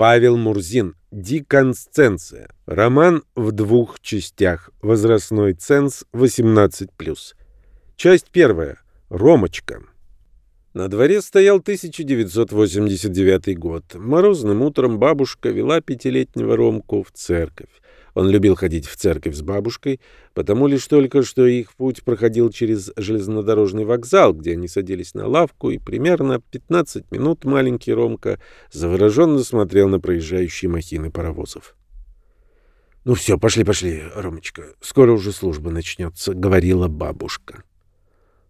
Павел Мурзин. Деконсценция. Роман в двух частях. Возрастной ценз 18+. Часть первая. Ромочка. На дворе стоял 1989 год. Морозным утром бабушка вела пятилетнего Ромку в церковь. Он любил ходить в церковь с бабушкой, потому лишь только, что их путь проходил через железнодорожный вокзал, где они садились на лавку, и примерно 15 минут маленький Ромка завороженно смотрел на проезжающие махины паровозов. «Ну все, пошли, пошли, Ромочка, скоро уже служба начнется», — говорила бабушка.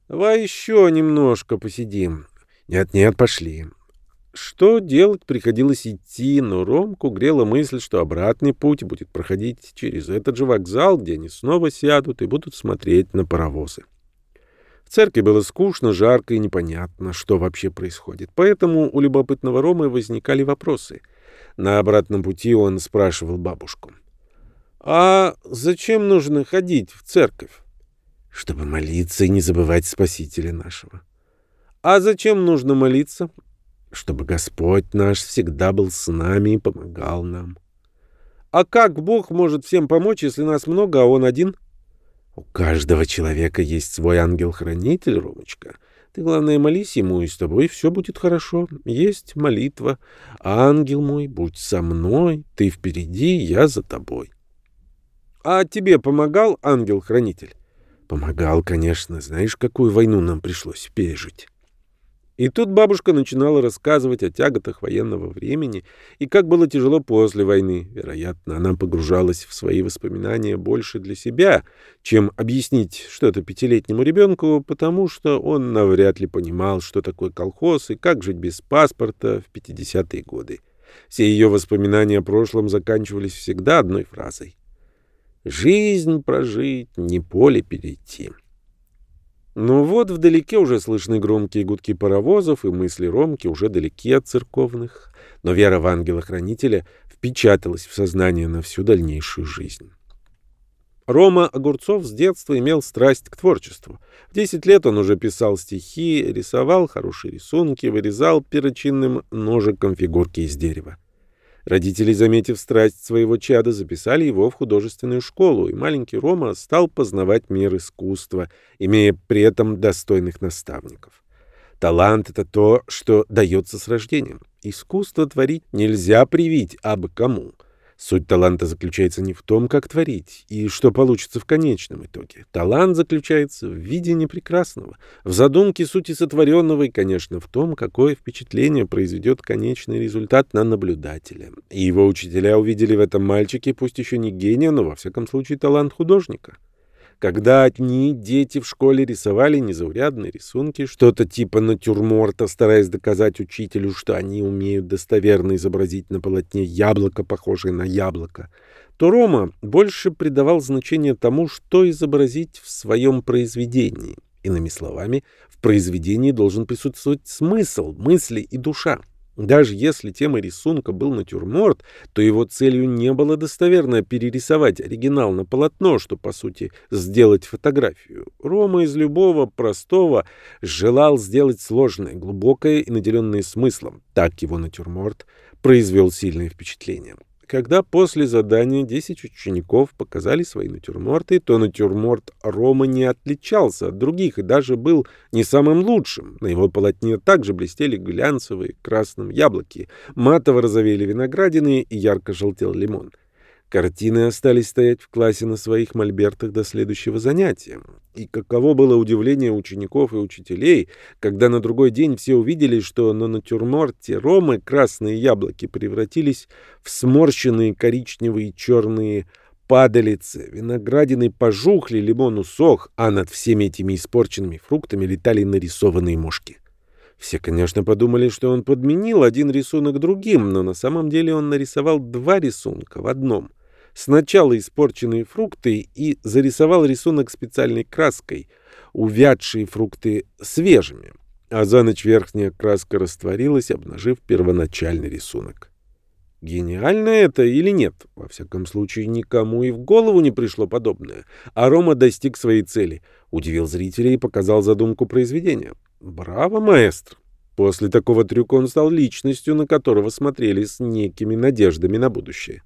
«Давай еще немножко посидим». «Нет-нет, пошли. Что делать, приходилось идти, но Ромку грела мысль, что обратный путь будет проходить через этот же вокзал, где они снова сядут и будут смотреть на паровозы. В церкви было скучно, жарко и непонятно, что вообще происходит. Поэтому у любопытного Ромы возникали вопросы. На обратном пути он спрашивал бабушку. «А зачем нужно ходить в церковь?» «Чтобы молиться и не забывать Спасителя нашего». «А зачем нужно молиться?» Чтобы Господь наш всегда был с нами и помогал нам. А как Бог может всем помочь, если нас много, а Он один? У каждого человека есть свой ангел-хранитель, Ромочка. Ты, главное, молись ему, и с тобой все будет хорошо. Есть молитва. Ангел мой, будь со мной, ты впереди, я за тобой. А тебе помогал ангел-хранитель? Помогал, конечно. Знаешь, какую войну нам пришлось пережить? И тут бабушка начинала рассказывать о тяготах военного времени и как было тяжело после войны. Вероятно, она погружалась в свои воспоминания больше для себя, чем объяснить что-то пятилетнему ребенку, потому что он навряд ли понимал, что такое колхоз и как жить без паспорта в 50-е годы. Все ее воспоминания о прошлом заканчивались всегда одной фразой. «Жизнь прожить, не поле перейти». Но вот вдалеке уже слышны громкие гудки паровозов, и мысли Ромки уже далеки от церковных. Но вера в ангела-хранителя впечаталась в сознание на всю дальнейшую жизнь. Рома Огурцов с детства имел страсть к творчеству. В 10 лет он уже писал стихи, рисовал хорошие рисунки, вырезал перочинным ножиком фигурки из дерева. Родители, заметив страсть своего чада, записали его в художественную школу, и маленький Рома стал познавать мир искусства, имея при этом достойных наставников. Талант — это то, что дается с рождением. Искусство творить нельзя привить абы кому — Суть таланта заключается не в том, как творить, и что получится в конечном итоге. Талант заключается в видении прекрасного, в задумке сути сотворенного и, конечно, в том, какое впечатление произведет конечный результат на наблюдателя. И его учителя увидели в этом мальчике, пусть еще не гения, но, во всяком случае, талант художника. Когда одни дети в школе рисовали незаурядные рисунки, что-то типа натюрморта, стараясь доказать учителю, что они умеют достоверно изобразить на полотне яблоко, похожее на яблоко, то Рома больше придавал значение тому, что изобразить в своем произведении. Иными словами, в произведении должен присутствовать смысл, мысли и душа. Даже если темой рисунка был натюрморт, то его целью не было достоверно перерисовать оригинал на полотно, что, по сути, сделать фотографию. Рома из любого простого желал сделать сложное, глубокое и наделенное смыслом. Так его натюрморт произвел сильное впечатление. Когда после задания 10 учеников показали свои натюрморты, то натюрморт Рома не отличался от других и даже был не самым лучшим. На его полотне также блестели глянцевые красным яблоки, матово розовели виноградины и ярко желтел лимон. Картины остались стоять в классе на своих мольбертах до следующего занятия. И каково было удивление учеников и учителей, когда на другой день все увидели, что на натюрморте Ромы красные яблоки превратились в сморщенные коричневые черные падалицы, виноградины пожухли, лимон усох, а над всеми этими испорченными фруктами летали нарисованные мошки. Все, конечно, подумали, что он подменил один рисунок другим, но на самом деле он нарисовал два рисунка в одном — сначала испорченные фрукты и зарисовал рисунок специальной краской, увядшие фрукты свежими, а за ночь верхняя краска растворилась, обнажив первоначальный рисунок. Гениально это или нет? Во всяком случае, никому и в голову не пришло подобное. А Рома достиг своей цели, удивил зрителей и показал задумку произведения. Браво, маэстро! После такого трюка он стал личностью, на которого смотрели с некими надеждами на будущее.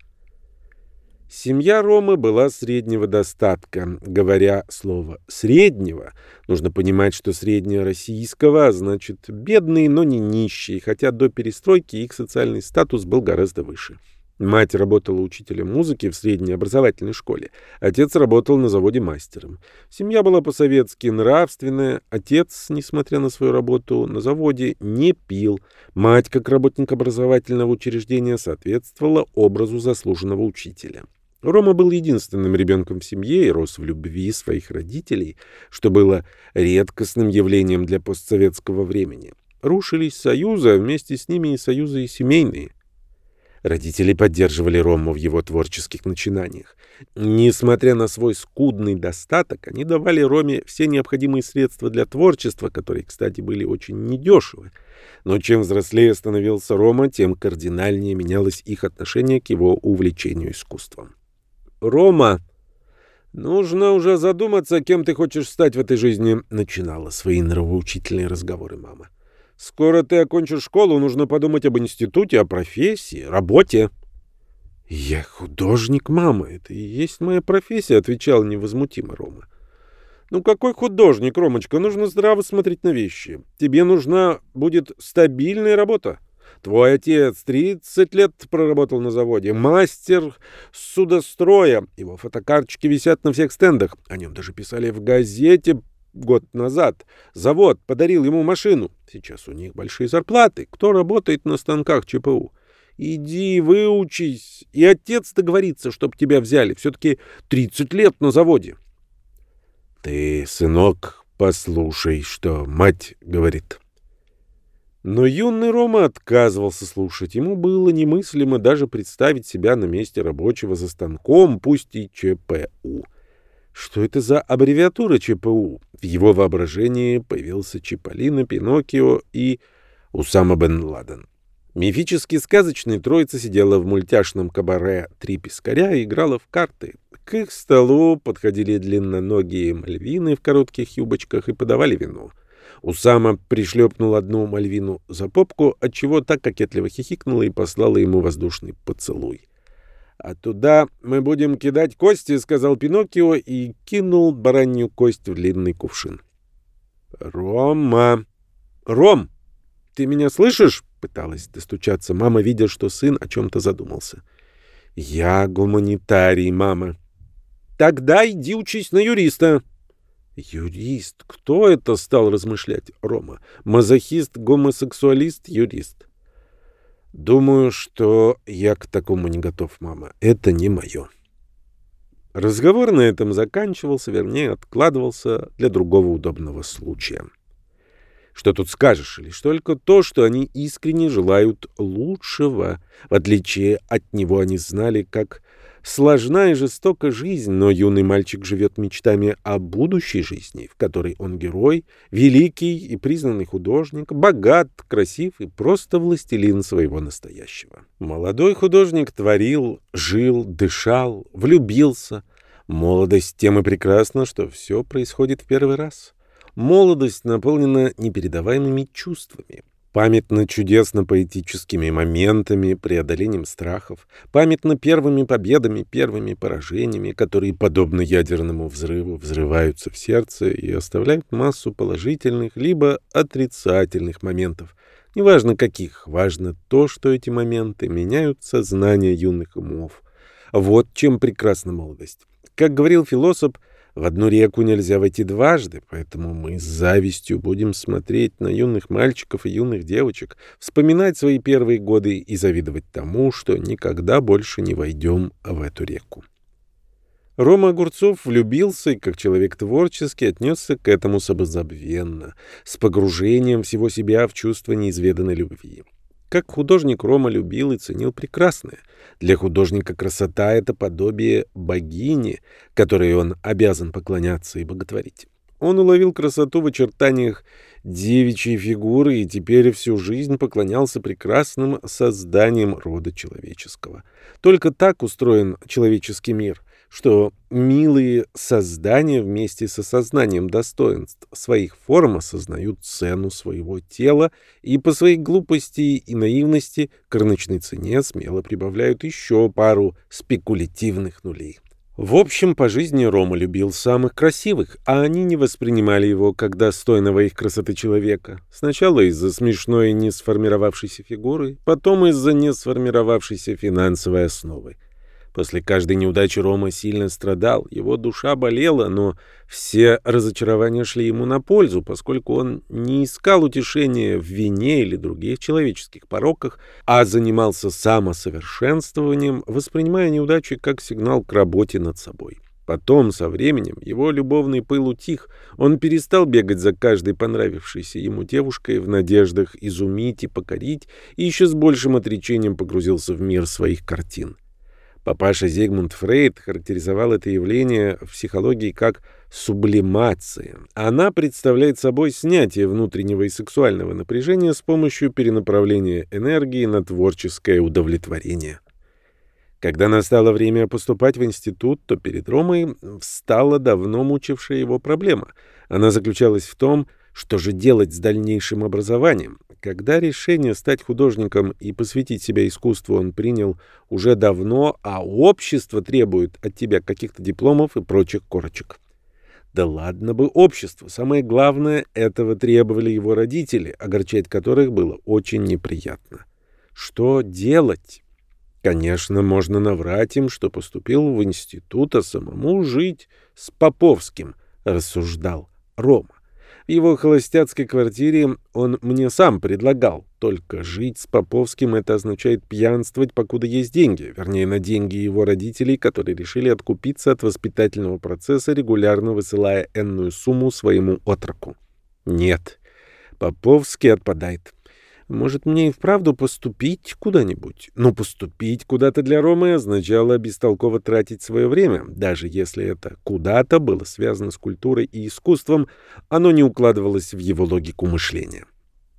Семья Ромы была среднего достатка. Говоря слово «среднего», нужно понимать, что среднего российского, а значит бедные, но не нищие, хотя до перестройки их социальный статус был гораздо выше. Мать работала учителем музыки в средней образовательной школе. Отец работал на заводе мастером. Семья была по-советски нравственная. Отец, несмотря на свою работу на заводе, не пил. Мать, как работник образовательного учреждения, соответствовала образу заслуженного учителя. Рома был единственным ребенком в семье и рос в любви своих родителей, что было редкостным явлением для постсоветского времени. Рушились союзы, а вместе с ними и союзы и семейные. Родители поддерживали Рому в его творческих начинаниях. Несмотря на свой скудный достаток, они давали Роме все необходимые средства для творчества, которые, кстати, были очень недешевы. Но чем взрослее становился Рома, тем кардинальнее менялось их отношение к его увлечению искусством. «Рома, нужно уже задуматься, кем ты хочешь стать в этой жизни», — начинала свои нравоучительные разговоры мама. Скоро ты окончишь школу, нужно подумать об институте, о профессии, работе. Я художник, мама, это и есть моя профессия, отвечал невозмутимо Рома. Ну какой художник, Ромочка, нужно здраво смотреть на вещи. Тебе нужна будет стабильная работа. Твой отец 30 лет проработал на заводе, мастер судостроя. Его фотокарточки висят на всех стендах. О нем даже писали в газете год назад завод подарил ему машину. Сейчас у них большие зарплаты. Кто работает на станках ЧПУ? Иди, выучись, и отец договорится, чтоб тебя взяли. Все-таки 30 лет на заводе. Ты, сынок, послушай, что мать говорит. Но юный Рома отказывался слушать. Ему было немыслимо даже представить себя на месте рабочего за станком, пусть и ЧПУ. Что это за аббревиатура ЧПУ? В его воображении появился Чиполлино, Пиноккио и Усама бен Ладен. Мифически сказочная троица сидела в мультяшном кабаре «Три пескаря» и играла в карты. К их столу подходили длинноногие мальвины в коротких юбочках и подавали вино. Усама пришлепнул одну мальвину за попку, отчего так кокетливо хихикнула и послала ему воздушный поцелуй. «А туда мы будем кидать кости», — сказал Пиноккио и кинул баранью кость в длинный кувшин. «Рома! Ром! Ты меня слышишь?» — пыталась достучаться мама, видя, что сын о чем-то задумался. «Я гуманитарий, мама». «Тогда иди учись на юриста». «Юрист? Кто это?» — стал размышлять Рома. «Мазохист, гомосексуалист, юрист». Думаю, что я к такому не готов, мама. Это не мое. Разговор на этом заканчивался, вернее, откладывался для другого удобного случая. Что тут скажешь? Лишь только то, что они искренне желают лучшего. В отличие от него они знали, как Сложна и жестока жизнь, но юный мальчик живет мечтами о будущей жизни, в которой он герой, великий и признанный художник, богат, красив и просто властелин своего настоящего. Молодой художник творил, жил, дышал, влюбился. Молодость тем и прекрасна, что все происходит в первый раз. Молодость наполнена непередаваемыми чувствами. Памятно чудесно-поэтическими моментами, преодолением страхов, памятно первыми победами, первыми поражениями, которые, подобно ядерному взрыву, взрываются в сердце и оставляют массу положительных либо отрицательных моментов. Неважно каких, важно то, что эти моменты меняют сознание юных умов. Вот чем прекрасна молодость. Как говорил философ, в одну реку нельзя войти дважды, поэтому мы с завистью будем смотреть на юных мальчиков и юных девочек, вспоминать свои первые годы и завидовать тому, что никогда больше не войдем в эту реку. Рома Огурцов влюбился и, как человек творческий, отнесся к этому самозабвенно, с погружением всего себя в чувство неизведанной любви. Как художник Рома любил и ценил прекрасное. Для художника красота — это подобие богини, которой он обязан поклоняться и боготворить. Он уловил красоту в очертаниях девичьей фигуры и теперь всю жизнь поклонялся прекрасным созданиям рода человеческого. Только так устроен человеческий мир, что милые создания вместе с осознанием достоинств своих форм осознают цену своего тела и по своей глупости и наивности к рыночной цене смело прибавляют еще пару спекулятивных нулей. В общем, по жизни Рома любил самых красивых, а они не воспринимали его как достойного их красоты человека. Сначала из-за смешной не сформировавшейся фигуры, потом из-за не сформировавшейся финансовой основы. После каждой неудачи Рома сильно страдал, его душа болела, но все разочарования шли ему на пользу, поскольку он не искал утешения в вине или других человеческих пороках, а занимался самосовершенствованием, воспринимая неудачи как сигнал к работе над собой. Потом, со временем, его любовный пыл утих, он перестал бегать за каждой понравившейся ему девушкой в надеждах изумить и покорить, и еще с большим отречением погрузился в мир своих картин. Папаша Зигмунд Фрейд характеризовал это явление в психологии как сублимация. Она представляет собой снятие внутреннего и сексуального напряжения с помощью перенаправления энергии на творческое удовлетворение. Когда настало время поступать в институт, то перед Ромой встала давно мучившая его проблема. Она заключалась в том, что же делать с дальнейшим образованием? Когда решение стать художником и посвятить себя искусству он принял уже давно, а общество требует от тебя каких-то дипломов и прочих корочек. Да ладно бы общество. Самое главное, этого требовали его родители, огорчать которых было очень неприятно. Что делать? Конечно, можно наврать им, что поступил в институт, а самому жить с Поповским, рассуждал Рома. В его холостяцкой квартире он мне сам предлагал. Только жить с Поповским — это означает пьянствовать, покуда есть деньги. Вернее, на деньги его родителей, которые решили откупиться от воспитательного процесса, регулярно высылая энную сумму своему отроку. Нет, Поповский отпадает. Может, мне и вправду поступить куда-нибудь? Но поступить куда-то для Ромы означало бестолково тратить свое время. Даже если это куда-то было связано с культурой и искусством, оно не укладывалось в его логику мышления.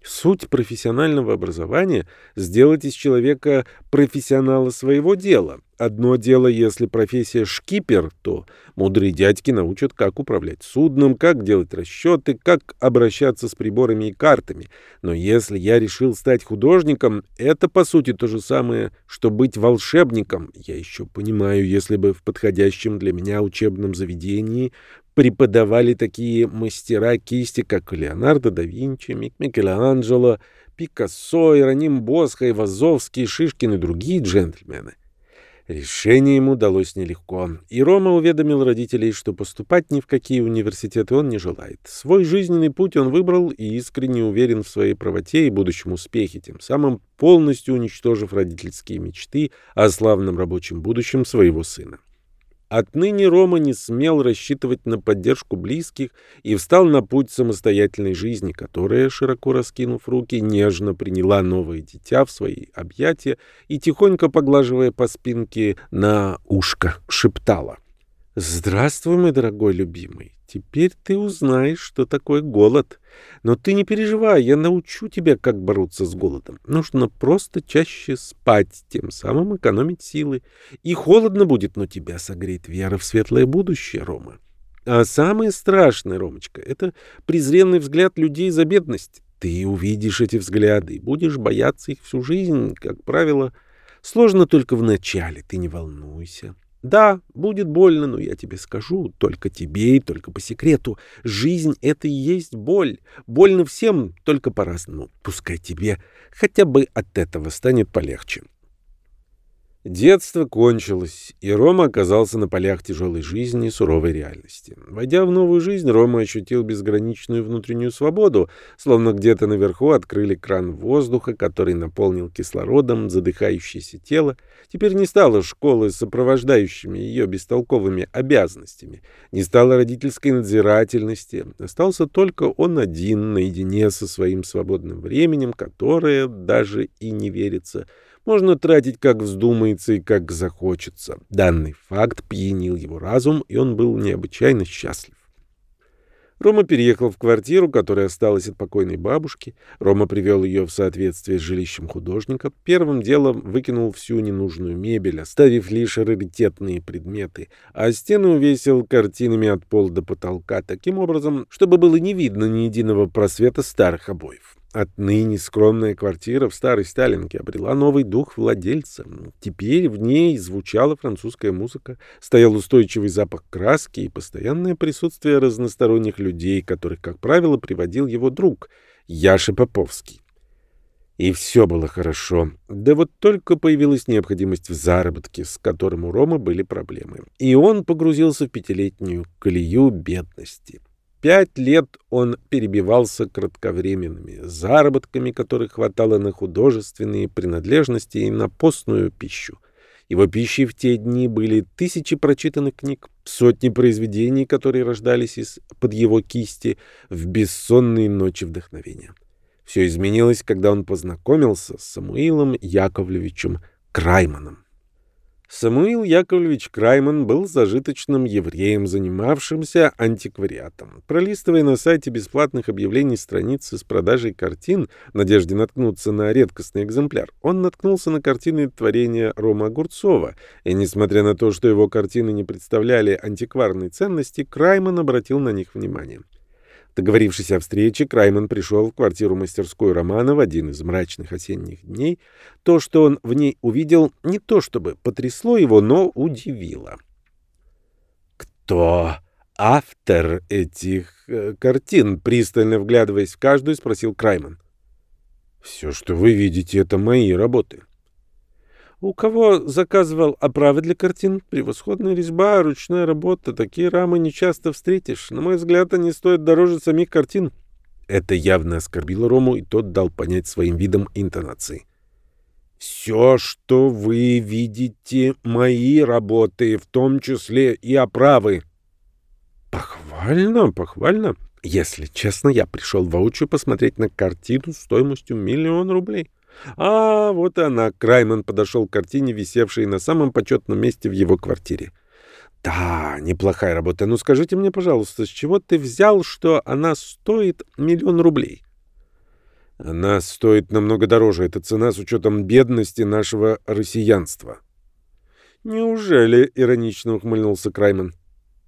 Суть профессионального образования — сделать из человека профессионала своего дела. Одно дело, если профессия шкипер, то мудрые дядьки научат, как управлять судном, как делать расчеты, как обращаться с приборами и картами. Но если я решил стать художником, это, по сути, то же самое, что быть волшебником. Я еще понимаю, если бы в подходящем для меня учебном заведении преподавали такие мастера кисти, как Леонардо да Винчи, Микеланджело, Пикассо, Ироним Босха, Ивазовский, Шишкин и другие джентльмены. Решение ему далось нелегко, и Рома уведомил родителей, что поступать ни в какие университеты он не желает. Свой жизненный путь он выбрал и искренне уверен в своей правоте и будущем успехе, тем самым полностью уничтожив родительские мечты о славном рабочем будущем своего сына. Отныне Рома не смел рассчитывать на поддержку близких и встал на путь самостоятельной жизни, которая, широко раскинув руки, нежно приняла новое дитя в свои объятия и, тихонько поглаживая по спинке на ушко, шептала. «Здравствуй, мой дорогой любимый. Теперь ты узнаешь, что такое голод. Но ты не переживай, я научу тебя, как бороться с голодом. Нужно просто чаще спать, тем самым экономить силы. И холодно будет, но тебя согреет вера в светлое будущее, Рома. А самое страшное, Ромочка, это презренный взгляд людей за бедность. Ты увидишь эти взгляды и будешь бояться их всю жизнь, как правило. Сложно только в начале, ты не волнуйся. Да, будет больно, но я тебе скажу, только тебе и только по секрету. Жизнь — это и есть боль. Больно всем, только по-разному. Пускай тебе хотя бы от этого станет полегче. Детство кончилось, и Рома оказался на полях тяжелой жизни и суровой реальности. Войдя в новую жизнь, Рома ощутил безграничную внутреннюю свободу, словно где-то наверху открыли кран воздуха, который наполнил кислородом задыхающееся тело. Теперь не стало школы с сопровождающими ее бестолковыми обязанностями, не стало родительской надзирательности, остался только он один наедине со своим свободным временем, которое даже и не верится — можно тратить как вздумается и как захочется. Данный факт пьянил его разум, и он был необычайно счастлив. Рома переехал в квартиру, которая осталась от покойной бабушки. Рома привел ее в соответствие с жилищем художника. Первым делом выкинул всю ненужную мебель, оставив лишь раритетные предметы, а стены увесил картинами от пола до потолка, таким образом, чтобы было не видно ни единого просвета старых обоев. Отныне скромная квартира в старой Сталинке обрела новый дух владельца. Теперь в ней звучала французская музыка, стоял устойчивый запах краски и постоянное присутствие разносторонних людей, которых, как правило, приводил его друг Яша Поповский. И все было хорошо. Да вот только появилась необходимость в заработке, с которым у Рома были проблемы. И он погрузился в пятилетнюю колею бедности. Пять лет он перебивался кратковременными заработками, которых хватало на художественные принадлежности и на постную пищу. Его пищей в те дни были тысячи прочитанных книг, сотни произведений, которые рождались из-под его кисти в бессонные ночи вдохновения. Все изменилось, когда он познакомился с Самуилом Яковлевичем Крайманом. Самуил Яковлевич Крайман был зажиточным евреем, занимавшимся антиквариатом. Пролистывая на сайте бесплатных объявлений страницы с продажей картин в надежде наткнуться на редкостный экземпляр, он наткнулся на картины творения Рома Огурцова, и, несмотря на то, что его картины не представляли антикварной ценности, Крайман обратил на них внимание. Договорившись о встрече, Крайман пришел в квартиру-мастерскую Романа в один из мрачных осенних дней. То, что он в ней увидел, не то чтобы потрясло его, но удивило. «Кто автор этих э, картин?» Пристально вглядываясь в каждую, спросил Крайман. «Все, что вы видите, это мои работы». У кого заказывал оправы для картин? Превосходная резьба, ручная работа. Такие рамы не часто встретишь. На мой взгляд, они стоят дороже самих картин. Это явно оскорбило Рому, и тот дал понять своим видом интонации. «Все, что вы видите, мои работы, в том числе и оправы». «Похвально, похвально. Если честно, я пришел воочию посмотреть на картину стоимостью миллион рублей». А, вот она. Крайман подошел к картине, висевшей на самом почетном месте в его квартире. Да, неплохая работа. Ну скажите мне, пожалуйста, с чего ты взял, что она стоит миллион рублей? Она стоит намного дороже. Это цена с учетом бедности нашего россиянства. Неужели? Иронично ухмыльнулся Крайман.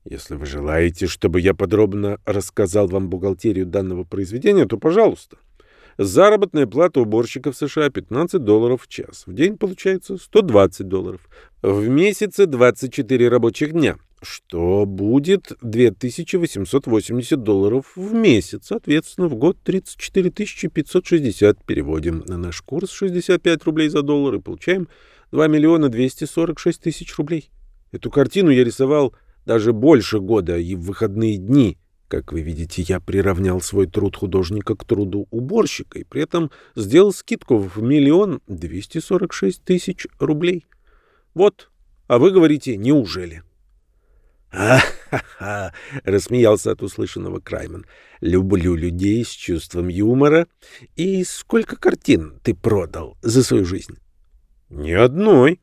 Если вы желаете, чтобы я подробно рассказал вам бухгалтерию данного произведения, то пожалуйста. Заработная плата уборщика в США 15 долларов в час. В день получается 120 долларов. В месяце 24 рабочих дня. Что будет 2880 долларов в месяц. Соответственно, в год 34 560. Переводим на наш курс 65 рублей за доллар и получаем 2 миллиона 246 тысяч рублей. Эту картину я рисовал даже больше года и в выходные дни. Как вы видите, я приравнял свой труд художника к труду уборщика и при этом сделал скидку в миллион двести сорок шесть тысяч рублей. Вот, а вы говорите, неужели? «А-ха-ха!» — рассмеялся от услышанного Крайман. «Люблю людей с чувством юмора. И сколько картин ты продал за свою жизнь?» «Ни одной».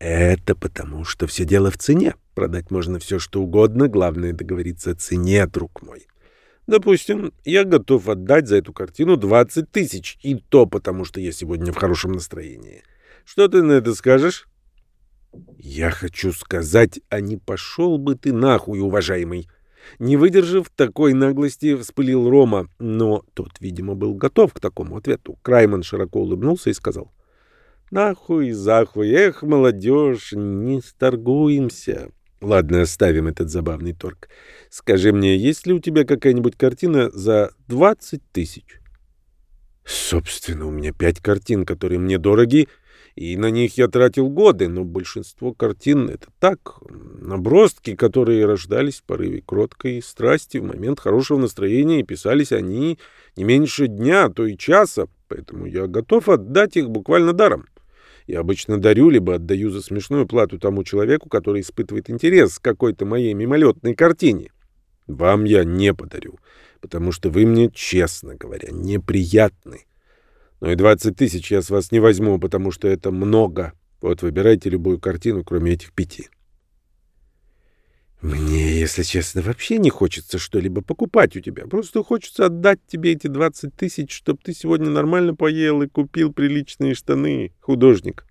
«Это потому, что все дело в цене. Продать можно все, что угодно, главное договориться о цене, друг мой. Допустим, я готов отдать за эту картину 20 тысяч, и то потому, что я сегодня в хорошем настроении. Что ты на это скажешь? Я хочу сказать, а не пошел бы ты нахуй, уважаемый. Не выдержав такой наглости, вспылил Рома, но тот, видимо, был готов к такому ответу. Крайман широко улыбнулся и сказал, «Нахуй, захуй, эх, молодежь, не сторгуемся». Ладно, оставим этот забавный торг. Скажи мне, есть ли у тебя какая-нибудь картина за 20 тысяч? Собственно, у меня пять картин, которые мне дороги, и на них я тратил годы, но большинство картин — это так, набростки, которые рождались в порыве кроткой страсти в момент хорошего настроения, и писались они не меньше дня, а то и часа, поэтому я готов отдать их буквально даром. Я обычно дарю, либо отдаю за смешную плату тому человеку, который испытывает интерес к какой-то моей мимолетной картине. Вам я не подарю, потому что вы мне, честно говоря, неприятны. Но и 20 тысяч я с вас не возьму, потому что это много. Вот выбирайте любую картину, кроме этих пяти. Мне, если честно, вообще не хочется что-либо покупать у тебя. Просто хочется отдать тебе эти 20 тысяч, чтобы ты сегодня нормально поел и купил приличные штаны, художник.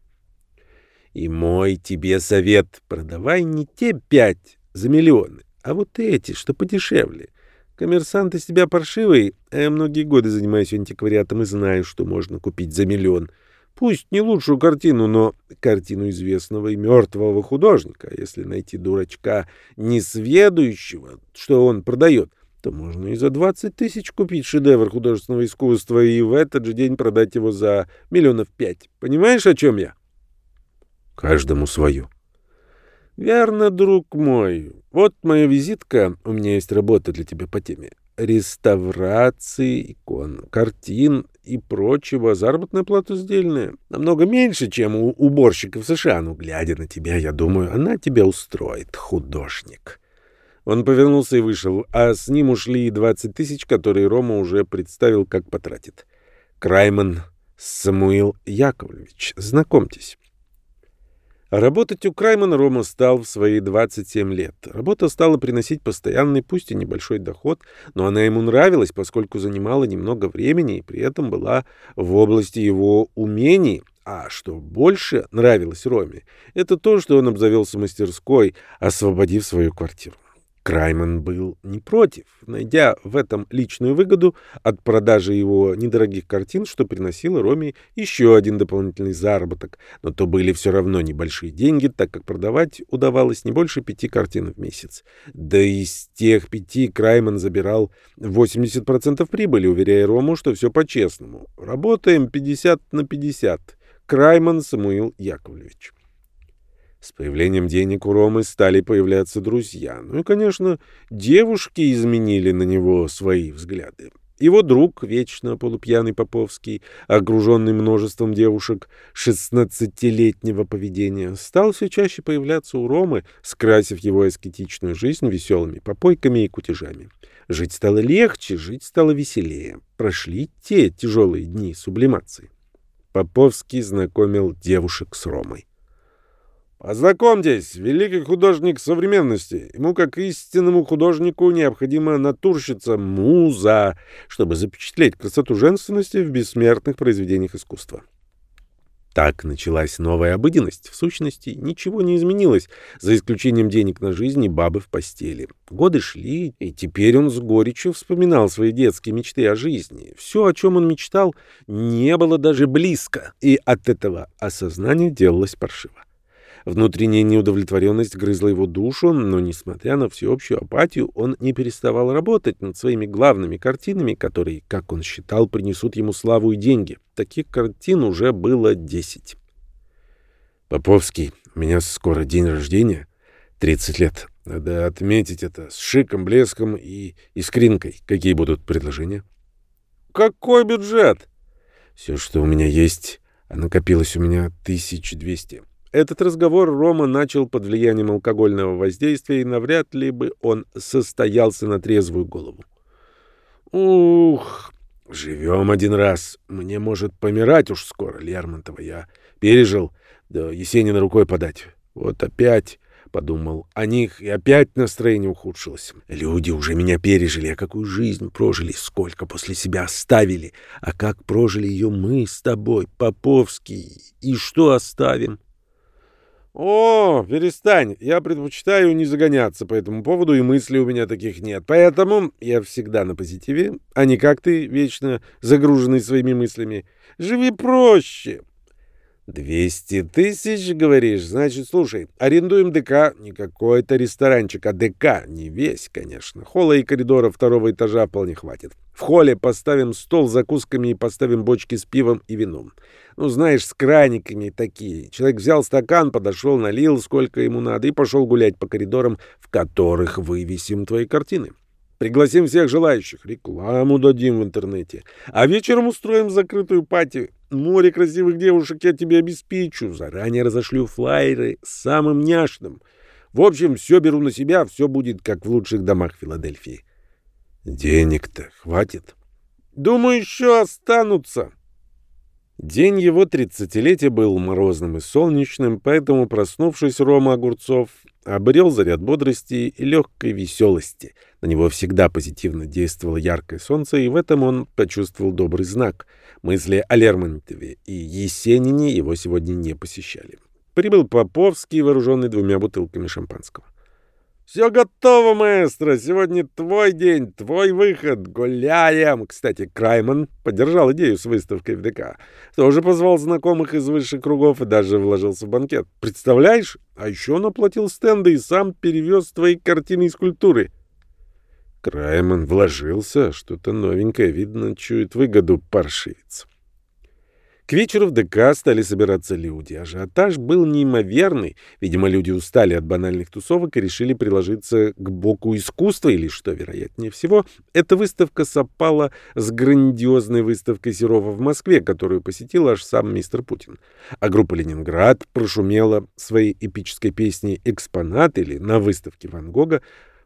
И мой тебе совет. Продавай не те пять за миллионы, а вот эти, что подешевле. Коммерсант из тебя паршивый, а я многие годы занимаюсь антиквариатом и знаю, что можно купить за миллион. Пусть не лучшую картину, но картину известного и мертвого художника. Если найти дурачка, несведущего, что он продает, то можно и за 20 тысяч купить шедевр художественного искусства и в этот же день продать его за миллионов пять. Понимаешь, о чем я? Каждому свое. Верно, друг мой. Вот моя визитка. У меня есть работа для тебя по теме реставрации икон, картин и прочего заработная плата сдельная. Намного меньше, чем у уборщиков США. Но, глядя на тебя, я думаю, она тебя устроит, художник. Он повернулся и вышел, а с ним ушли и 20 тысяч, которые Рома уже представил, как потратит. Крайман Самуил Яковлевич, знакомьтесь. Работать у Краймана Рома стал в свои 27 лет. Работа стала приносить постоянный, пусть и небольшой доход, но она ему нравилась, поскольку занимала немного времени и при этом была в области его умений. А что больше нравилось Роме, это то, что он обзавелся мастерской, освободив свою квартиру. Крайман был не против, найдя в этом личную выгоду от продажи его недорогих картин, что приносило Роме еще один дополнительный заработок, но то были все равно небольшие деньги, так как продавать удавалось не больше пяти картин в месяц. Да из тех пяти Крайман забирал 80% прибыли, уверяя Рому, что все по-честному. Работаем 50 на 50. Крайман Самуил Яковлевич. С появлением денег у Ромы стали появляться друзья. Ну и, конечно, девушки изменили на него свои взгляды. Его друг, вечно полупьяный Поповский, огруженный множеством девушек шестнадцатилетнего поведения, стал все чаще появляться у Ромы, скрасив его аскетичную жизнь веселыми попойками и кутежами. Жить стало легче, жить стало веселее. Прошли те тяжелые дни сублимации. Поповский знакомил девушек с Ромой. Познакомьтесь, великий художник современности. Ему, как истинному художнику, необходима натурщица, муза, чтобы запечатлеть красоту женственности в бессмертных произведениях искусства. Так началась новая обыденность. В сущности, ничего не изменилось, за исключением денег на жизнь и бабы в постели. Годы шли, и теперь он с горечью вспоминал свои детские мечты о жизни. Все, о чем он мечтал, не было даже близко, и от этого осознание делалось паршиво. Внутренняя неудовлетворенность грызла его душу, но, несмотря на всеобщую апатию, он не переставал работать над своими главными картинами, которые, как он считал, принесут ему славу и деньги. Таких картин уже было десять. «Поповский, у меня скоро день рождения, 30 лет. Надо отметить это с шиком, блеском и искринкой. Какие будут предложения?» «Какой бюджет?» «Все, что у меня есть, а накопилось у меня 1200. Этот разговор Рома начал под влиянием алкогольного воздействия, и навряд ли бы он состоялся на трезвую голову. «Ух, живем один раз. Мне может помирать уж скоро, Лермонтова. Я пережил, да Есенина рукой подать. Вот опять...» — подумал о них, и опять настроение ухудшилось. Люди уже меня пережили, а какую жизнь прожили, сколько после себя оставили, а как прожили ее мы с тобой, Поповский, и что оставим? «О, перестань, я предпочитаю не загоняться по этому поводу, и мыслей у меня таких нет. Поэтому я всегда на позитиве, а не как ты, вечно загруженный своими мыслями. Живи проще». «Двести тысяч, говоришь? Значит, слушай, арендуем ДК, не какой-то ресторанчик, а ДК, не весь, конечно. Холла и коридора второго этажа вполне хватит. В холле поставим стол с закусками и поставим бочки с пивом и вином. Ну, знаешь, с краниками такие. Человек взял стакан, подошел, налил, сколько ему надо, и пошел гулять по коридорам, в которых вывесим твои картины. Пригласим всех желающих, рекламу дадим в интернете. А вечером устроим закрытую пати. Море красивых девушек я тебе обеспечу. Заранее разошлю флайеры самым няшным. В общем, все беру на себя, все будет как в лучших домах Филадельфии. Денег-то хватит. Думаю, еще останутся. День его тридцатилетия был морозным и солнечным, поэтому, проснувшись, Рома Огурцов обрел заряд бодрости и легкой веселости. На него всегда позитивно действовало яркое солнце, и в этом он почувствовал добрый знак. Мысли о Лермонтове и Есенине его сегодня не посещали. Прибыл Поповский, вооруженный двумя бутылками шампанского. «Все готово, маэстро! Сегодня твой день, твой выход! Гуляем!» Кстати, Крайман поддержал идею с выставкой в ДК. Тоже позвал знакомых из высших кругов и даже вложился в банкет. Представляешь? А еще он оплатил стенды и сам перевез твои картины и скульптуры. Крайман вложился. Что-то новенькое. Видно, чует выгоду паршивец. К вечеру в ДК стали собираться люди. Ажиотаж был неимоверный. Видимо, люди устали от банальных тусовок и решили приложиться к боку искусства, или, что вероятнее всего, эта выставка совпала с грандиозной выставкой Серова в Москве, которую посетил аж сам мистер Путин. А группа «Ленинград» прошумела своей эпической песней «Экспонат» или «На выставке Ван Гога»,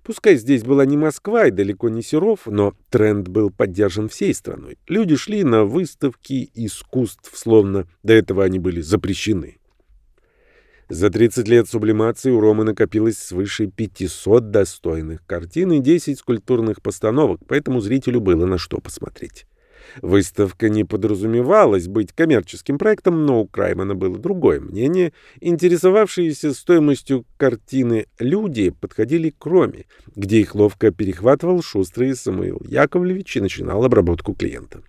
Пускай здесь была не Москва и далеко не Серов, но тренд был поддержан всей страной. Люди шли на выставки искусств, словно до этого они были запрещены. За 30 лет сублимации у Ромы накопилось свыше 500 достойных картин и 10 скульптурных постановок, поэтому зрителю было на что посмотреть. Выставка не подразумевалась быть коммерческим проектом, но у Краймана было другое мнение. Интересовавшиеся стоимостью картины люди подходили к Роме, где их ловко перехватывал шустрый Самуил Яковлевич и начинал обработку клиента.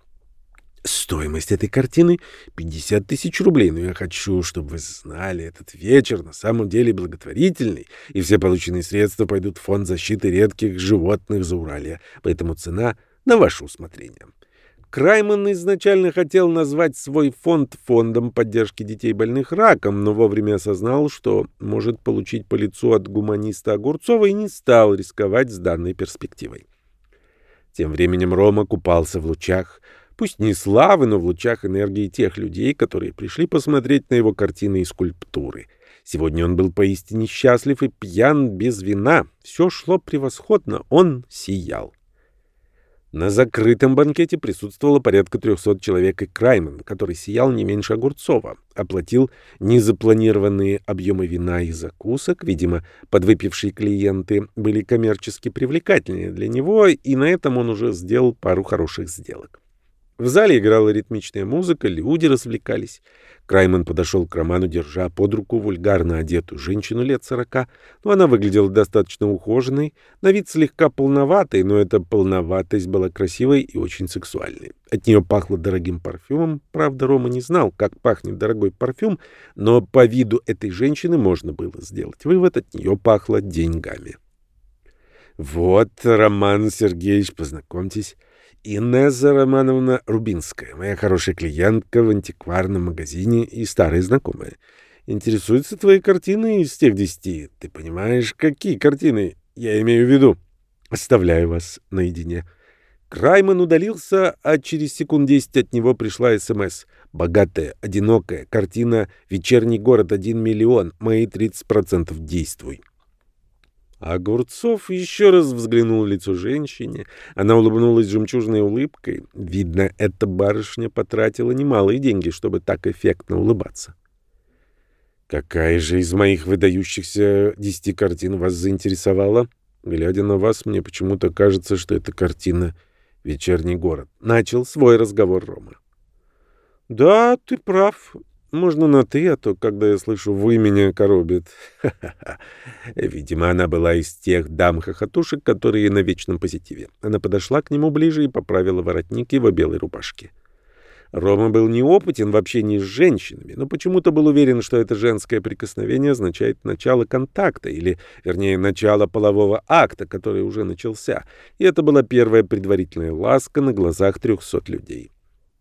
Стоимость этой картины — 50 тысяч рублей, но я хочу, чтобы вы знали, этот вечер на самом деле благотворительный, и все полученные средства пойдут в фонд защиты редких животных за Уралья, поэтому цена на ваше усмотрение. Крайман изначально хотел назвать свой фонд фондом поддержки детей больных раком, но вовремя осознал, что может получить по лицу от гуманиста Огурцова и не стал рисковать с данной перспективой. Тем временем Рома купался в лучах, пусть не славы, но в лучах энергии тех людей, которые пришли посмотреть на его картины и скульптуры. Сегодня он был поистине счастлив и пьян без вина. Все шло превосходно, он сиял. На закрытом банкете присутствовало порядка 300 человек, и Крайман, который сиял не меньше Огурцова, оплатил незапланированные объемы вина и закусок. Видимо, подвыпившие клиенты были коммерчески привлекательнее для него, и на этом он уже сделал пару хороших сделок. В зале играла ритмичная музыка, люди развлекались. Крайман подошел к Роману, держа под руку вульгарно одетую женщину лет сорока. Но она выглядела достаточно ухоженной, на вид слегка полноватой, но эта полноватость была красивой и очень сексуальной. От нее пахло дорогим парфюмом. Правда, Рома не знал, как пахнет дорогой парфюм, но по виду этой женщины можно было сделать вывод, от нее пахло деньгами. «Вот, Роман Сергеевич, познакомьтесь». Инеза Романовна Рубинская, моя хорошая клиентка в антикварном магазине и старая знакомая. Интересуются твои картины из тех десяти. Ты понимаешь, какие картины я имею в виду? Оставляю вас наедине. Крайман удалился, а через секунд десять от него пришла СМС. Богатая, одинокая, картина «Вечерний город, один миллион, мои 30% действуй». Огурцов еще раз взглянул в лицо женщине. Она улыбнулась жемчужной улыбкой. Видно, эта барышня потратила немалые деньги, чтобы так эффектно улыбаться. «Какая же из моих выдающихся десяти картин вас заинтересовала? Глядя на вас, мне почему-то кажется, что эта картина «Вечерний город». Начал свой разговор Рома. «Да, ты прав. Можно на «ты», а то, когда я слышу «вы» меня коробит. Видимо, она была из тех дам-хохотушек, которые на вечном позитиве. Она подошла к нему ближе и поправила воротник его белой рубашки. Рома был неопытен в общении с женщинами, но почему-то был уверен, что это женское прикосновение означает начало контакта, или, вернее, начало полового акта, который уже начался. И это была первая предварительная ласка на глазах трехсот людей.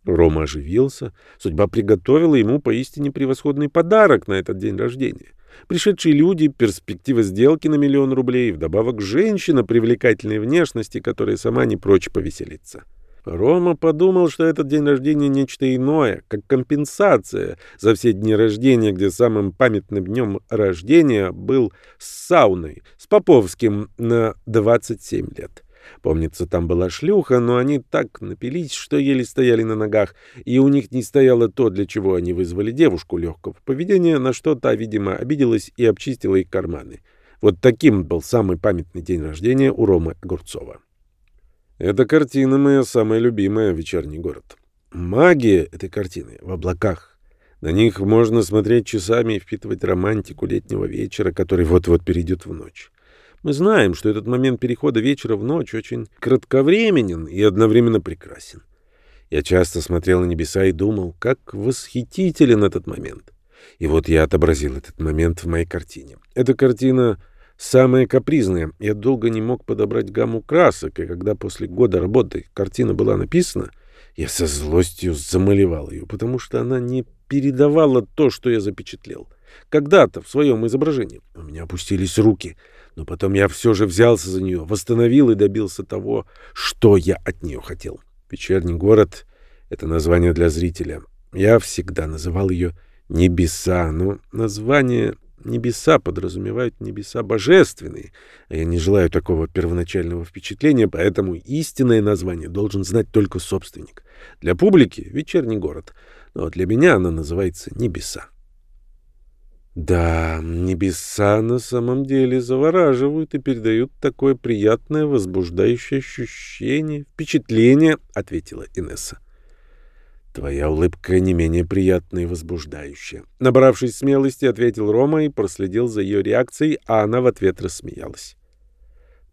Рома оживился. Судьба приготовила ему поистине превосходный подарок на этот день рождения. Пришедшие люди, перспектива сделки на миллион рублей, вдобавок женщина привлекательной внешности, которая сама не прочь повеселиться. Рома подумал, что этот день рождения нечто иное, как компенсация за все дни рождения, где самым памятным днем рождения был с сауной, с Поповским на 27 лет. Помнится, там была шлюха, но они так напились, что еле стояли на ногах, и у них не стояло то, для чего они вызвали девушку легкого поведения, на что та, видимо, обиделась и обчистила их карманы. Вот таким был самый памятный день рождения у Ромы Огурцова. Эта картина моя самая любимая «Вечерний город». Магия этой картины в облаках. На них можно смотреть часами и впитывать романтику летнего вечера, который вот-вот перейдет в ночь. Мы знаем, что этот момент перехода вечера в ночь очень кратковременен и одновременно прекрасен. Я часто смотрел на небеса и думал, как восхитителен этот момент. И вот я отобразил этот момент в моей картине. Эта картина самая капризная. Я долго не мог подобрать гамму красок, и когда после года работы картина была написана, я со злостью замалевал ее, потому что она не передавала то, что я запечатлел. Когда-то в своем изображении у меня опустились руки, но потом я все же взялся за нее, восстановил и добился того, что я от нее хотел. «Вечерний город» — это название для зрителя. Я всегда называл ее «Небеса», но название Небеса подразумевают небеса божественные, а я не желаю такого первоначального впечатления, поэтому истинное название должен знать только собственник. Для публики — вечерний город, но для меня она называется «Небеса». Да, небеса на самом деле завораживают и передают такое приятное, возбуждающее ощущение, впечатление, — ответила Инесса. Твоя улыбка не менее приятная и возбуждающая. Набравшись смелости, ответил Рома и проследил за ее реакцией, а она в ответ рассмеялась.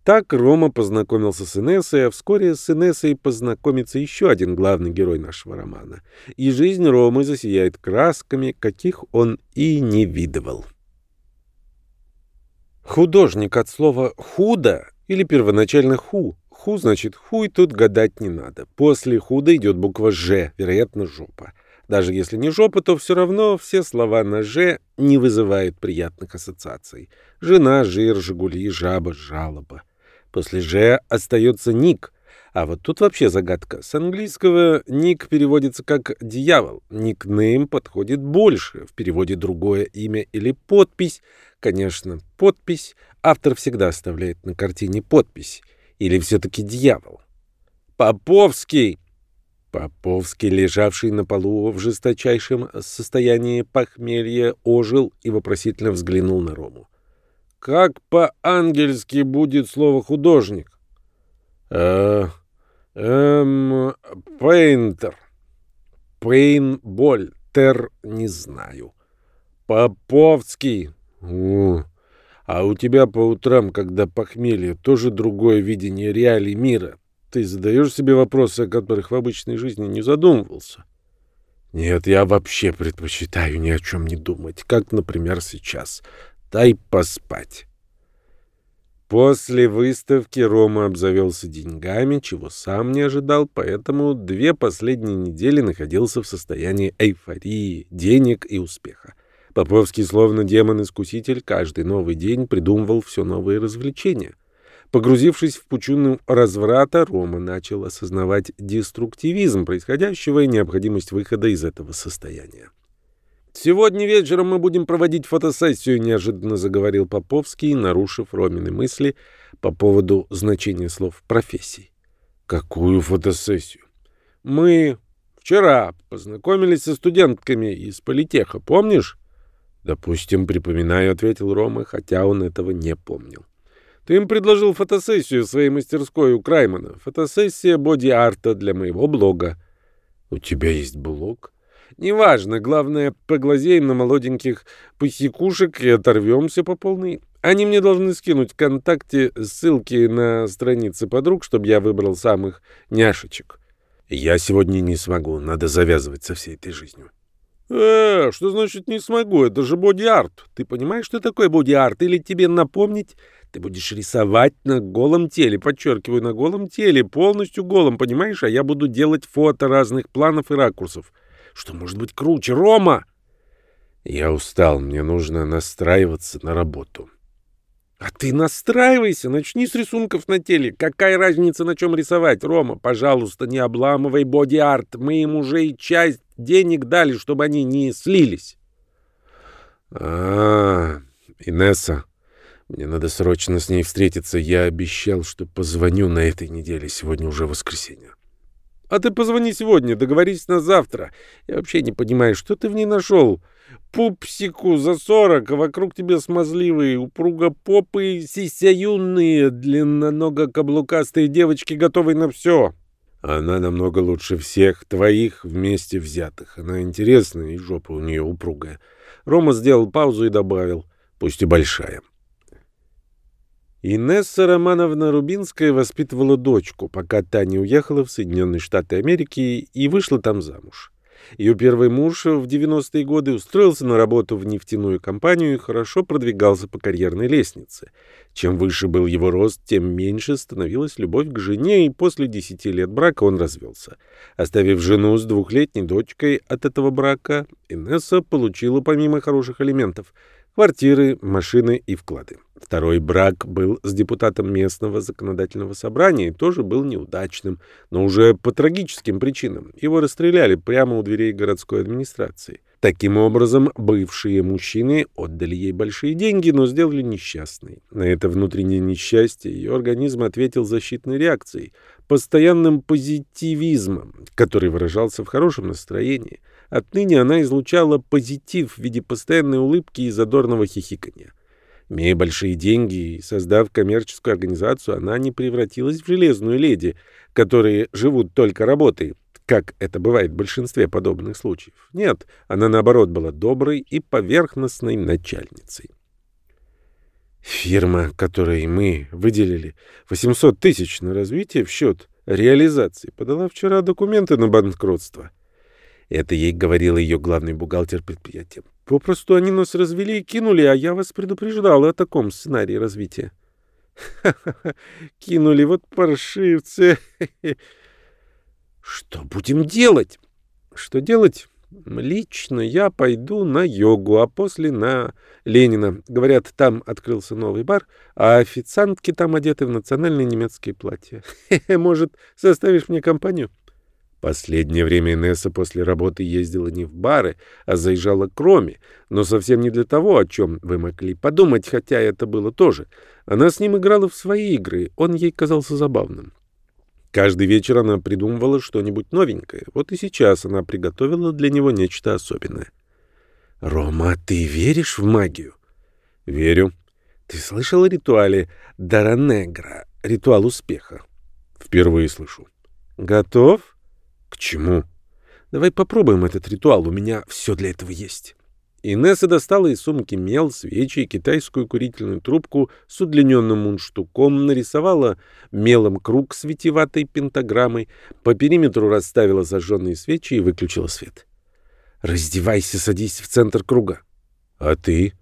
Так Рома познакомился с Инессой, а вскоре с Инессой познакомится еще один главный герой нашего романа. И жизнь Ромы засияет красками, каких он и не видывал. Художник от слова «худо» или первоначально «ху» Ху значит хуй, тут гадать не надо. После худа идет буква «Ж», вероятно, жопа. Даже если не жопа, то все равно все слова на «Ж» не вызывают приятных ассоциаций. Жена, жир, жигули, жаба, жалоба. После «Ж» остается ник. А вот тут вообще загадка. С английского «ник» переводится как «дьявол». Никнейм подходит больше. В переводе другое имя или подпись. Конечно, подпись. Автор всегда оставляет на картине подпись. Или все-таки дьявол? Поповский! Поповский, лежавший на полу в жесточайшем состоянии похмелья, ожил и вопросительно взглянул на Рому. «Как по-ангельски будет слово «художник»?» «Э, эм, пейнтер. Пейнболь. Тер не знаю. Поповский. У, а у тебя по утрам, когда похмелье, тоже другое видение реалий мира. Ты задаешь себе вопросы, о которых в обычной жизни не задумывался? Нет, я вообще предпочитаю ни о чем не думать, как, например, сейчас. Дай поспать. После выставки Рома обзавелся деньгами, чего сам не ожидал, поэтому две последние недели находился в состоянии эйфории, денег и успеха. Поповский, словно демон-искуситель, каждый новый день придумывал все новые развлечения. Погрузившись в пучину разврата, Рома начал осознавать деструктивизм происходящего и необходимость выхода из этого состояния. «Сегодня вечером мы будем проводить фотосессию», — неожиданно заговорил Поповский, нарушив Ромины мысли по поводу значения слов «профессий». «Какую фотосессию?» «Мы вчера познакомились со студентками из политеха, помнишь?» «Допустим, припоминаю», — ответил Рома, хотя он этого не помнил. «Ты им предложил фотосессию в своей мастерской у Краймана. Фотосессия боди-арта для моего блога». «У тебя есть блог?» «Неважно. Главное, поглазеем на молоденьких пысякушек и оторвемся по полной. Они мне должны скинуть ВКонтакте ссылки на страницы подруг, чтобы я выбрал самых няшечек». «Я сегодня не смогу. Надо завязывать со всей этой жизнью». «Э, что значит не смогу? Это же боди-арт. Ты понимаешь, что такое боди-арт? Или тебе напомнить? Ты будешь рисовать на голом теле, подчеркиваю, на голом теле, полностью голом, понимаешь? А я буду делать фото разных планов и ракурсов. Что может быть круче? Рома!» «Я устал. Мне нужно настраиваться на работу». «А ты настраивайся, начни с рисунков на теле. Какая разница, на чем рисовать? Рома, пожалуйста, не обламывай боди-арт. Мы им уже и часть денег дали, чтобы они не слились». «А, Инесса, мне надо срочно с ней встретиться. Я обещал, что позвоню на этой неделе. Сегодня уже воскресенье». А ты позвони сегодня, договорись на завтра. Я вообще не понимаю, что ты в ней нашел. Пупсику за сорок, а вокруг тебя смазливые, упругопопые, сисяюнные, длинноного-каблукастые девочки, готовые на все. Она намного лучше всех твоих вместе взятых. Она интересная, и жопа у нее упругая. Рома сделал паузу и добавил, пусть и большая. Инесса Романовна Рубинская воспитывала дочку, пока та не уехала в Соединенные Штаты Америки и вышла там замуж. Ее первый муж в 90-е годы устроился на работу в нефтяную компанию и хорошо продвигался по карьерной лестнице. Чем выше был его рост, тем меньше становилась любовь к жене, и после 10 лет брака он развелся. Оставив жену с двухлетней дочкой от этого брака, Инесса получила помимо хороших элементов квартиры, машины и вклады. Второй брак был с депутатом местного законодательного собрания и тоже был неудачным, но уже по трагическим причинам. Его расстреляли прямо у дверей городской администрации. Таким образом, бывшие мужчины отдали ей большие деньги, но сделали несчастной. На это внутреннее несчастье ее организм ответил защитной реакцией, постоянным позитивизмом, который выражался в хорошем настроении. Отныне она излучала позитив в виде постоянной улыбки и задорного хихикания. Имея большие деньги и создав коммерческую организацию, она не превратилась в железную леди, которые живут только работой, как это бывает в большинстве подобных случаев. Нет, она, наоборот, была доброй и поверхностной начальницей. Фирма, которой мы выделили 800 тысяч на развитие в счет реализации, подала вчера документы на банкротство. Это ей говорил ее главный бухгалтер предприятия. Попросту они нас развели и кинули, а я вас предупреждал о таком сценарии развития. Кинули, вот паршивцы. Что будем делать? Что делать? Лично я пойду на йогу, а после на Ленина. Говорят, там открылся новый бар, а официантки там одеты в национальные немецкие платья. Может, составишь мне компанию? Последнее время Инесса после работы ездила не в бары, а заезжала к Роме, но совсем не для того, о чем вы могли подумать, хотя это было тоже. Она с ним играла в свои игры, он ей казался забавным. Каждый вечер она придумывала что-нибудь новенькое. Вот и сейчас она приготовила для него нечто особенное. «Рома, ты веришь в магию?» «Верю». «Ты слышал о ритуале Даранегра, ритуал успеха?» «Впервые слышу». «Готов?» «К чему?» «Давай попробуем этот ритуал, у меня все для этого есть». Инесса достала из сумки мел, свечи и китайскую курительную трубку с удлиненным мундштуком, нарисовала мелом круг с витиеватой пентаграммой, по периметру расставила зажженные свечи и выключила свет. «Раздевайся, садись в центр круга». «А ты?»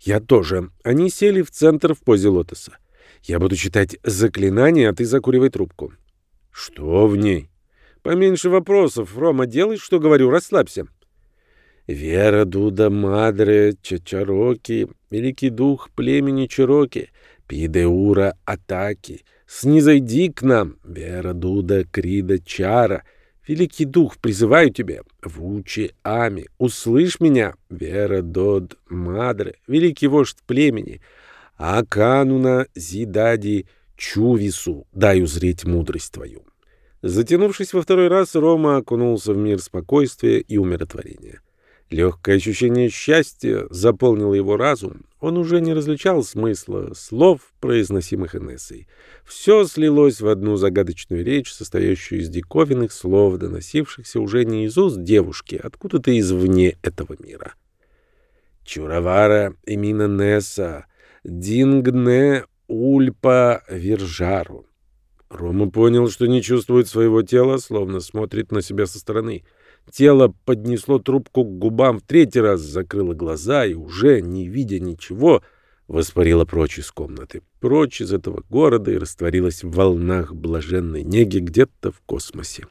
«Я тоже». Они сели в центр в позе лотоса. «Я буду читать заклинание, а ты закуривай трубку». «Что в ней?» «Поменьше вопросов. Рома, делай, что говорю, расслабься». Вера Дуда Мадре Чачароки, великий дух племени Чироки, Пидеура Атаки, снизойди к нам, Вера Дуда Крида Чара, великий дух, призываю тебя, Вучи Ами, услышь меня, Вера Дод Мадре, великий вождь племени, Акануна Зидади Чувису, дай узреть мудрость твою. Затянувшись во второй раз, Рома окунулся в мир спокойствия и умиротворения. Легкое ощущение счастья заполнило его разум. Он уже не различал смысла слов, произносимых Инессой. Все слилось в одну загадочную речь, состоящую из диковинных слов, доносившихся уже не из уст девушки, откуда-то извне этого мира. Чуравара Эмина Несса, Дингне Ульпа Виржару. Рома понял, что не чувствует своего тела, словно смотрит на себя со стороны. Тело поднесло трубку к губам в третий раз, закрыло глаза и уже, не видя ничего, воспарило прочь из комнаты, прочь из этого города и растворилось в волнах блаженной неги где-то в космосе.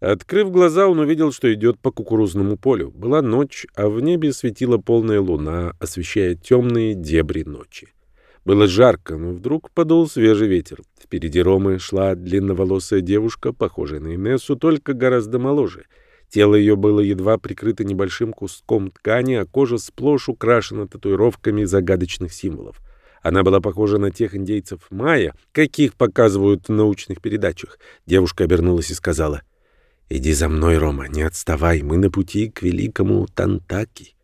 Открыв глаза, он увидел, что идет по кукурузному полю. Была ночь, а в небе светила полная луна, освещая темные дебри ночи. Было жарко, но вдруг подул свежий ветер. Впереди Ромы шла длинноволосая девушка, похожая на Инессу, только гораздо моложе. Тело ее было едва прикрыто небольшим куском ткани, а кожа сплошь украшена татуировками загадочных символов. Она была похожа на тех индейцев майя, каких показывают в научных передачах. Девушка обернулась и сказала, «Иди за мной, Рома, не отставай, мы на пути к великому Тантаки».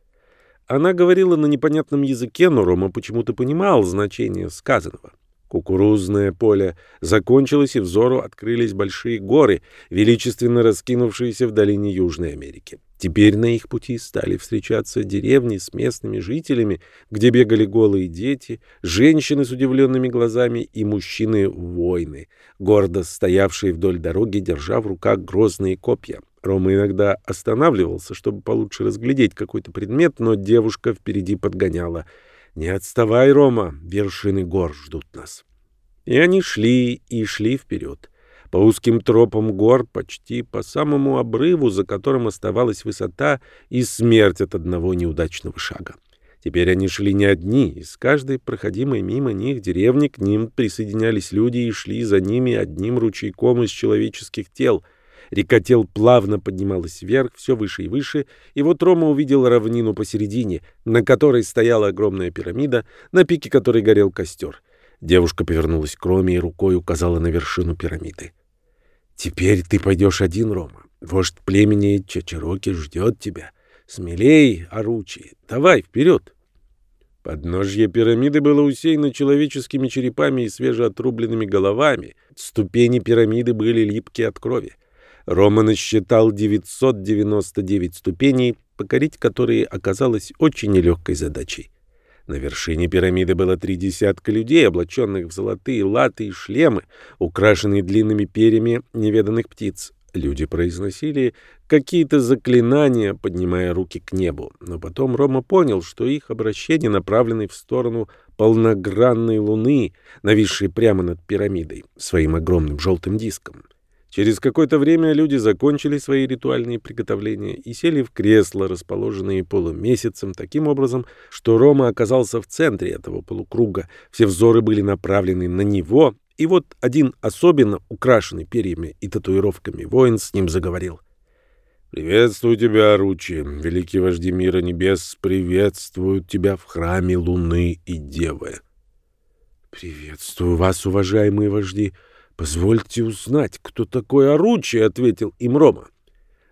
Она говорила на непонятном языке, но Рома почему-то понимал значение сказанного. Кукурузное поле закончилось, и взору открылись большие горы, величественно раскинувшиеся в долине Южной Америки. Теперь на их пути стали встречаться деревни с местными жителями, где бегали голые дети, женщины с удивленными глазами и мужчины-воины, гордо стоявшие вдоль дороги, держа в руках грозные копья. Рома иногда останавливался, чтобы получше разглядеть какой-то предмет, но девушка впереди подгоняла. «Не отставай, Рома, вершины гор ждут нас». И они шли и шли вперед по узким тропам гор, почти по самому обрыву, за которым оставалась высота и смерть от одного неудачного шага. Теперь они шли не одни, из каждой проходимой мимо них деревни к ним присоединялись люди и шли за ними одним ручейком из человеческих тел. Река тел плавно поднималась вверх, все выше и выше, и вот Рома увидел равнину посередине, на которой стояла огромная пирамида, на пике которой горел костер. Девушка повернулась к Роме и рукой указала на вершину пирамиды. Теперь ты пойдешь один, Рома. Вождь племени Чачароки ждет тебя. Смелей, Аручи, давай вперед. Подножье пирамиды было усеяно человеческими черепами и свежеотрубленными головами. Ступени пирамиды были липкие от крови. Рома насчитал 999 ступеней, покорить которые оказалось очень нелегкой задачей. На вершине пирамиды было три десятка людей, облаченных в золотые латы и шлемы, украшенные длинными перьями неведанных птиц. Люди произносили какие-то заклинания, поднимая руки к небу. Но потом Рома понял, что их обращения направлены в сторону полногранной луны, нависшей прямо над пирамидой, своим огромным желтым диском. Через какое-то время люди закончили свои ритуальные приготовления и сели в кресла, расположенные полумесяцем, таким образом, что Рома оказался в центре этого полукруга. Все взоры были направлены на него, и вот один особенно украшенный перьями и татуировками воин с ним заговорил. «Приветствую тебя, Ручи, великие вожди мира небес, приветствуют тебя в храме Луны и Девы». «Приветствую вас, уважаемые вожди», «Позвольте узнать, кто такой Оручи?» — ответил им Рома.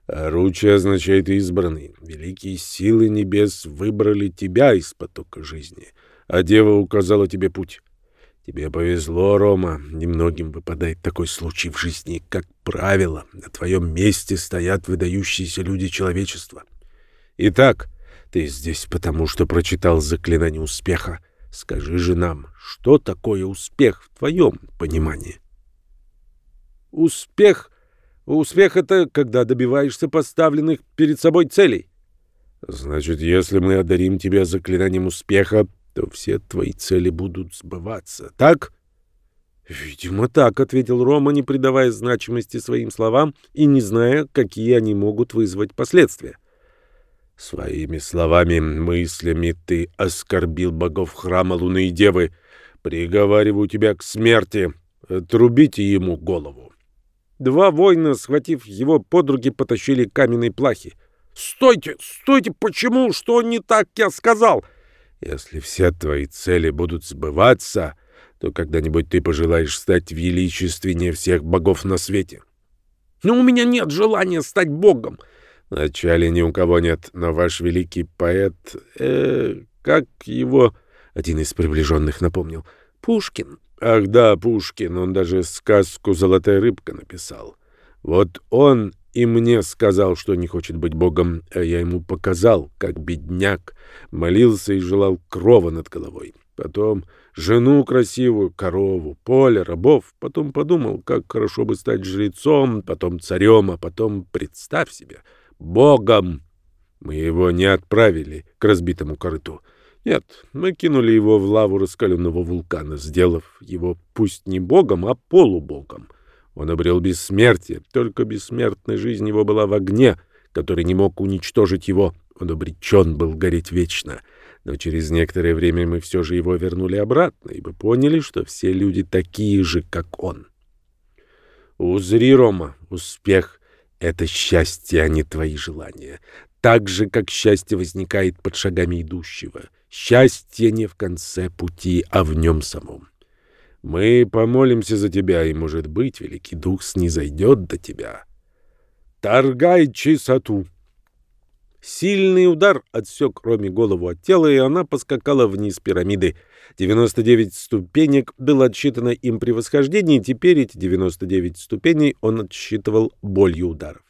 «Оручи означает избранный. Великие силы небес выбрали тебя из потока жизни, а дева указала тебе путь. Тебе повезло, Рома. Немногим выпадает такой случай в жизни. Как правило, на твоем месте стоят выдающиеся люди человечества. Итак, ты здесь потому, что прочитал заклинание успеха. Скажи же нам, что такое успех в твоем понимании?» Успех... Успех — это когда добиваешься поставленных перед собой целей. Значит, если мы одарим тебя заклинанием успеха, то все твои цели будут сбываться, так? Видимо, так, — ответил Рома, не придавая значимости своим словам и не зная, какие они могут вызвать последствия. Своими словами, мыслями ты оскорбил богов храма Луны и Девы. Приговариваю тебя к смерти. Трубите ему голову. Два воина, схватив его под руки, потащили каменные плахи. «Стойте! Стойте! Почему? Что не так я сказал?» «Если все твои цели будут сбываться, то когда-нибудь ты пожелаешь стать величественнее всех богов на свете». «Но у меня нет желания стать богом!» «Вначале ни у кого нет, но ваш великий поэт... Э, как его...» Один из приближенных напомнил. «Пушкин. Ах да, Пушкин, он даже сказку «Золотая рыбка» написал. Вот он и мне сказал, что не хочет быть богом, а я ему показал, как бедняк, молился и желал крова над головой. Потом жену красивую, корову, поле, рабов. Потом подумал, как хорошо бы стать жрецом, потом царем, а потом, представь себе, богом. Мы его не отправили к разбитому корыту. Нет, мы кинули его в лаву раскаленного вулкана, сделав его пусть не богом, а полубогом. Он обрел бессмертие, только бессмертная жизнь его была в огне, который не мог уничтожить его. Он обречен был гореть вечно. Но через некоторое время мы все же его вернули обратно, ибо поняли, что все люди такие же, как он. Узри, Рома, успех Это счастье, а не твои желания. Так же, как счастье возникает под шагами идущего. Счастье не в конце пути, а в нем самом. Мы помолимся за тебя, и, может быть, Великий Дух снизойдет до тебя. Торгай чистоту. Сильный удар отсек Роме голову от тела, и она поскакала вниз пирамиды. 99 ступенек было отсчитано им при восхождении, и теперь эти 99 ступеней он отсчитывал болью ударов.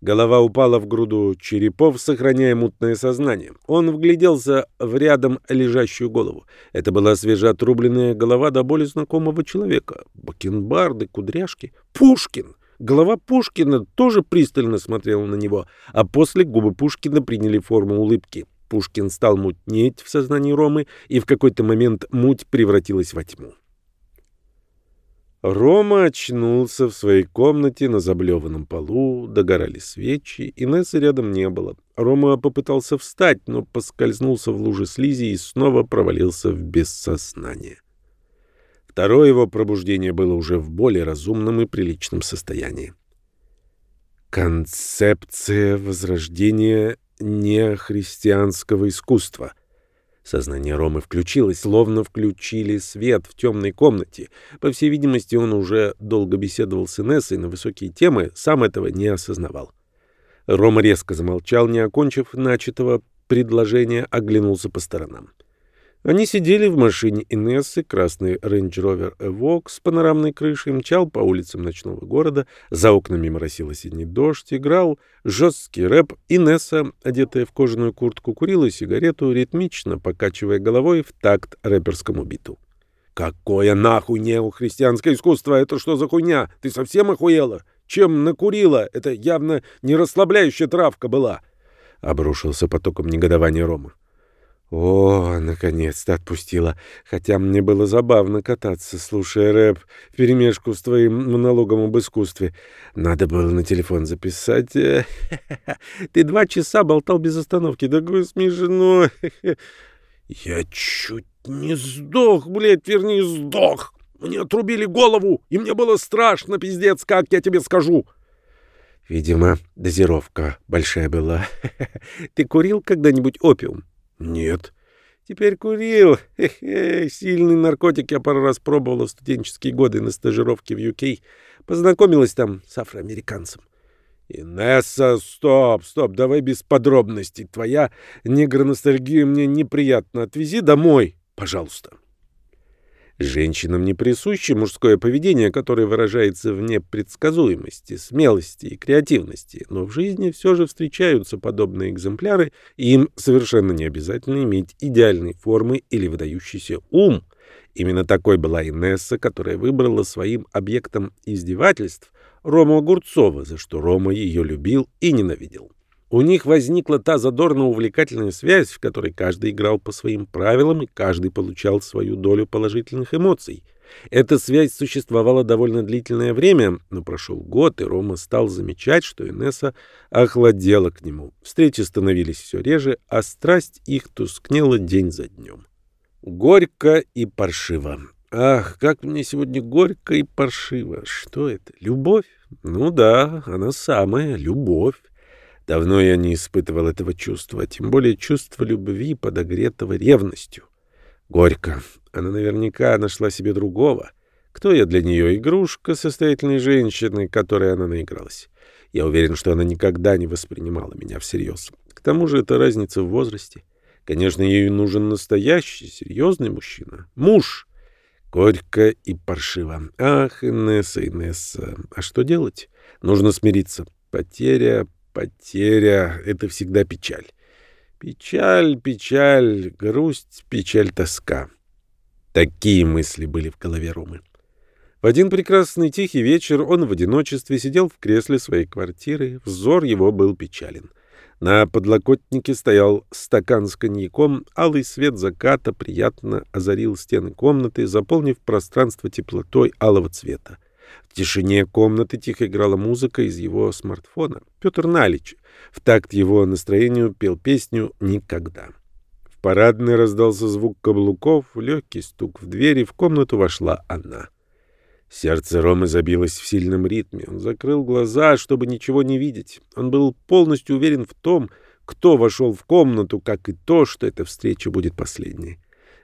Голова упала в груду черепов, сохраняя мутное сознание. Он вгляделся в рядом лежащую голову. Это была свежеотрубленная голова до боли знакомого человека. Бакенбарды, кудряшки. Пушкин! Голова Пушкина тоже пристально смотрела на него, а после губы Пушкина приняли форму улыбки. Пушкин стал мутнеть в сознании Ромы, и в какой-то момент муть превратилась во тьму. Рома очнулся в своей комнате на заблеванном полу, догорали свечи, Инессы рядом не было. Рома попытался встать, но поскользнулся в луже слизи и снова провалился в бессознание. Второе его пробуждение было уже в более разумном и приличном состоянии. Концепция возрождения нехристианского искусства. Сознание Ромы включилось, словно включили свет в темной комнате. По всей видимости, он уже долго беседовал с Инессой на высокие темы, сам этого не осознавал. Рома резко замолчал, не окончив начатого предложения, оглянулся по сторонам. Они сидели в машине Инессы, красный Range Rover Evoque с панорамной крышей, мчал по улицам ночного города, за окнами моросил осенний дождь, играл жесткий рэп. Инесса, одетая в кожаную куртку, курила сигарету, ритмично покачивая головой в такт рэперскому биту. «Какое нахуй неохристианское искусство? Это что за хуйня? Ты совсем охуела? Чем накурила? Это явно не расслабляющая травка была!» Обрушился потоком негодования Рома. О, наконец-то отпустила. Хотя мне было забавно кататься, слушая рэп вперемешку с твоим монологом об искусстве. Надо было на телефон записать. Ты два часа болтал без остановки. Да смешно. Я чуть не сдох, блядь, вернее, сдох. Мне отрубили голову, и мне было страшно, пиздец, как я тебе скажу. Видимо, дозировка большая была. Ты курил когда-нибудь опиум? Нет. Теперь курил. Хе-хе, сильный наркотик я пару раз пробовала в студенческие годы на стажировке в UK. Познакомилась там с афроамериканцем. Инесса, стоп, стоп, давай без подробностей. Твоя негроностальгия мне неприятно. Отвези домой, пожалуйста. Женщинам не присуще мужское поведение, которое выражается в непредсказуемости, смелости и креативности, но в жизни все же встречаются подобные экземпляры, и им совершенно не обязательно иметь идеальной формы или выдающийся ум. Именно такой была Инесса, которая выбрала своим объектом издевательств Рому Огурцова, за что Рома ее любил и ненавидел. У них возникла та задорно-увлекательная связь, в которой каждый играл по своим правилам, и каждый получал свою долю положительных эмоций. Эта связь существовала довольно длительное время, но прошел год, и Рома стал замечать, что Инесса охладела к нему. Встречи становились все реже, а страсть их тускнела день за днем. Горько и паршиво. Ах, как мне сегодня горько и паршиво. Что это? Любовь? Ну да, она самая, любовь. Давно я не испытывал этого чувства, тем более чувства любви, подогретого ревностью. Горько. Она наверняка нашла себе другого. Кто я для нее? Игрушка состоятельной женщины, которой она наигралась. Я уверен, что она никогда не воспринимала меня всерьез. К тому же это разница в возрасте. Конечно, ей нужен настоящий, серьезный мужчина. Муж. Горько и паршиво. Ах, Инесса, Инесса. А что делать? Нужно смириться. Потеря, Потеря — это всегда печаль. Печаль, печаль, грусть, печаль, тоска. Такие мысли были в голове Ромы. В один прекрасный тихий вечер он в одиночестве сидел в кресле своей квартиры. Взор его был печален. На подлокотнике стоял стакан с коньяком, алый свет заката приятно озарил стены комнаты, заполнив пространство теплотой алого цвета. В тишине комнаты тихо играла музыка из его смартфона. Петр Налич в такт его настроению пел песню «Никогда». В парадной раздался звук каблуков, легкий стук в двери, в комнату вошла она. Сердце Ромы забилось в сильном ритме. Он закрыл глаза, чтобы ничего не видеть. Он был полностью уверен в том, кто вошел в комнату, как и то, что эта встреча будет последней.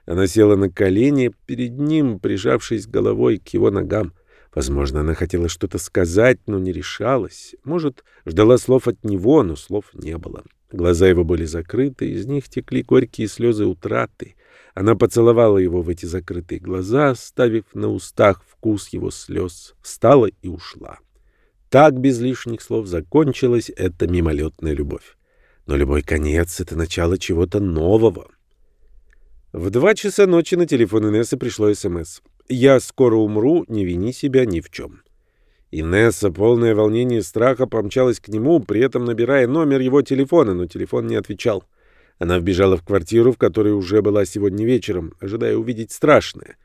Она села на колени перед ним, прижавшись головой к его ногам. Возможно, она хотела что-то сказать, но не решалась. Может, ждала слов от него, но слов не было. Глаза его были закрыты, из них текли горькие слезы утраты. Она поцеловала его в эти закрытые глаза, ставив на устах вкус его слез, встала и ушла. Так, без лишних слов, закончилась эта мимолетная любовь. Но любой конец — это начало чего-то нового. В два часа ночи на телефон Инессы пришло СМС. «Я скоро умру, не вини себя ни в чем». Инесса, полное волнение и страха, помчалась к нему, при этом набирая номер его телефона, но телефон не отвечал. Она вбежала в квартиру, в которой уже была сегодня вечером, ожидая увидеть страшное.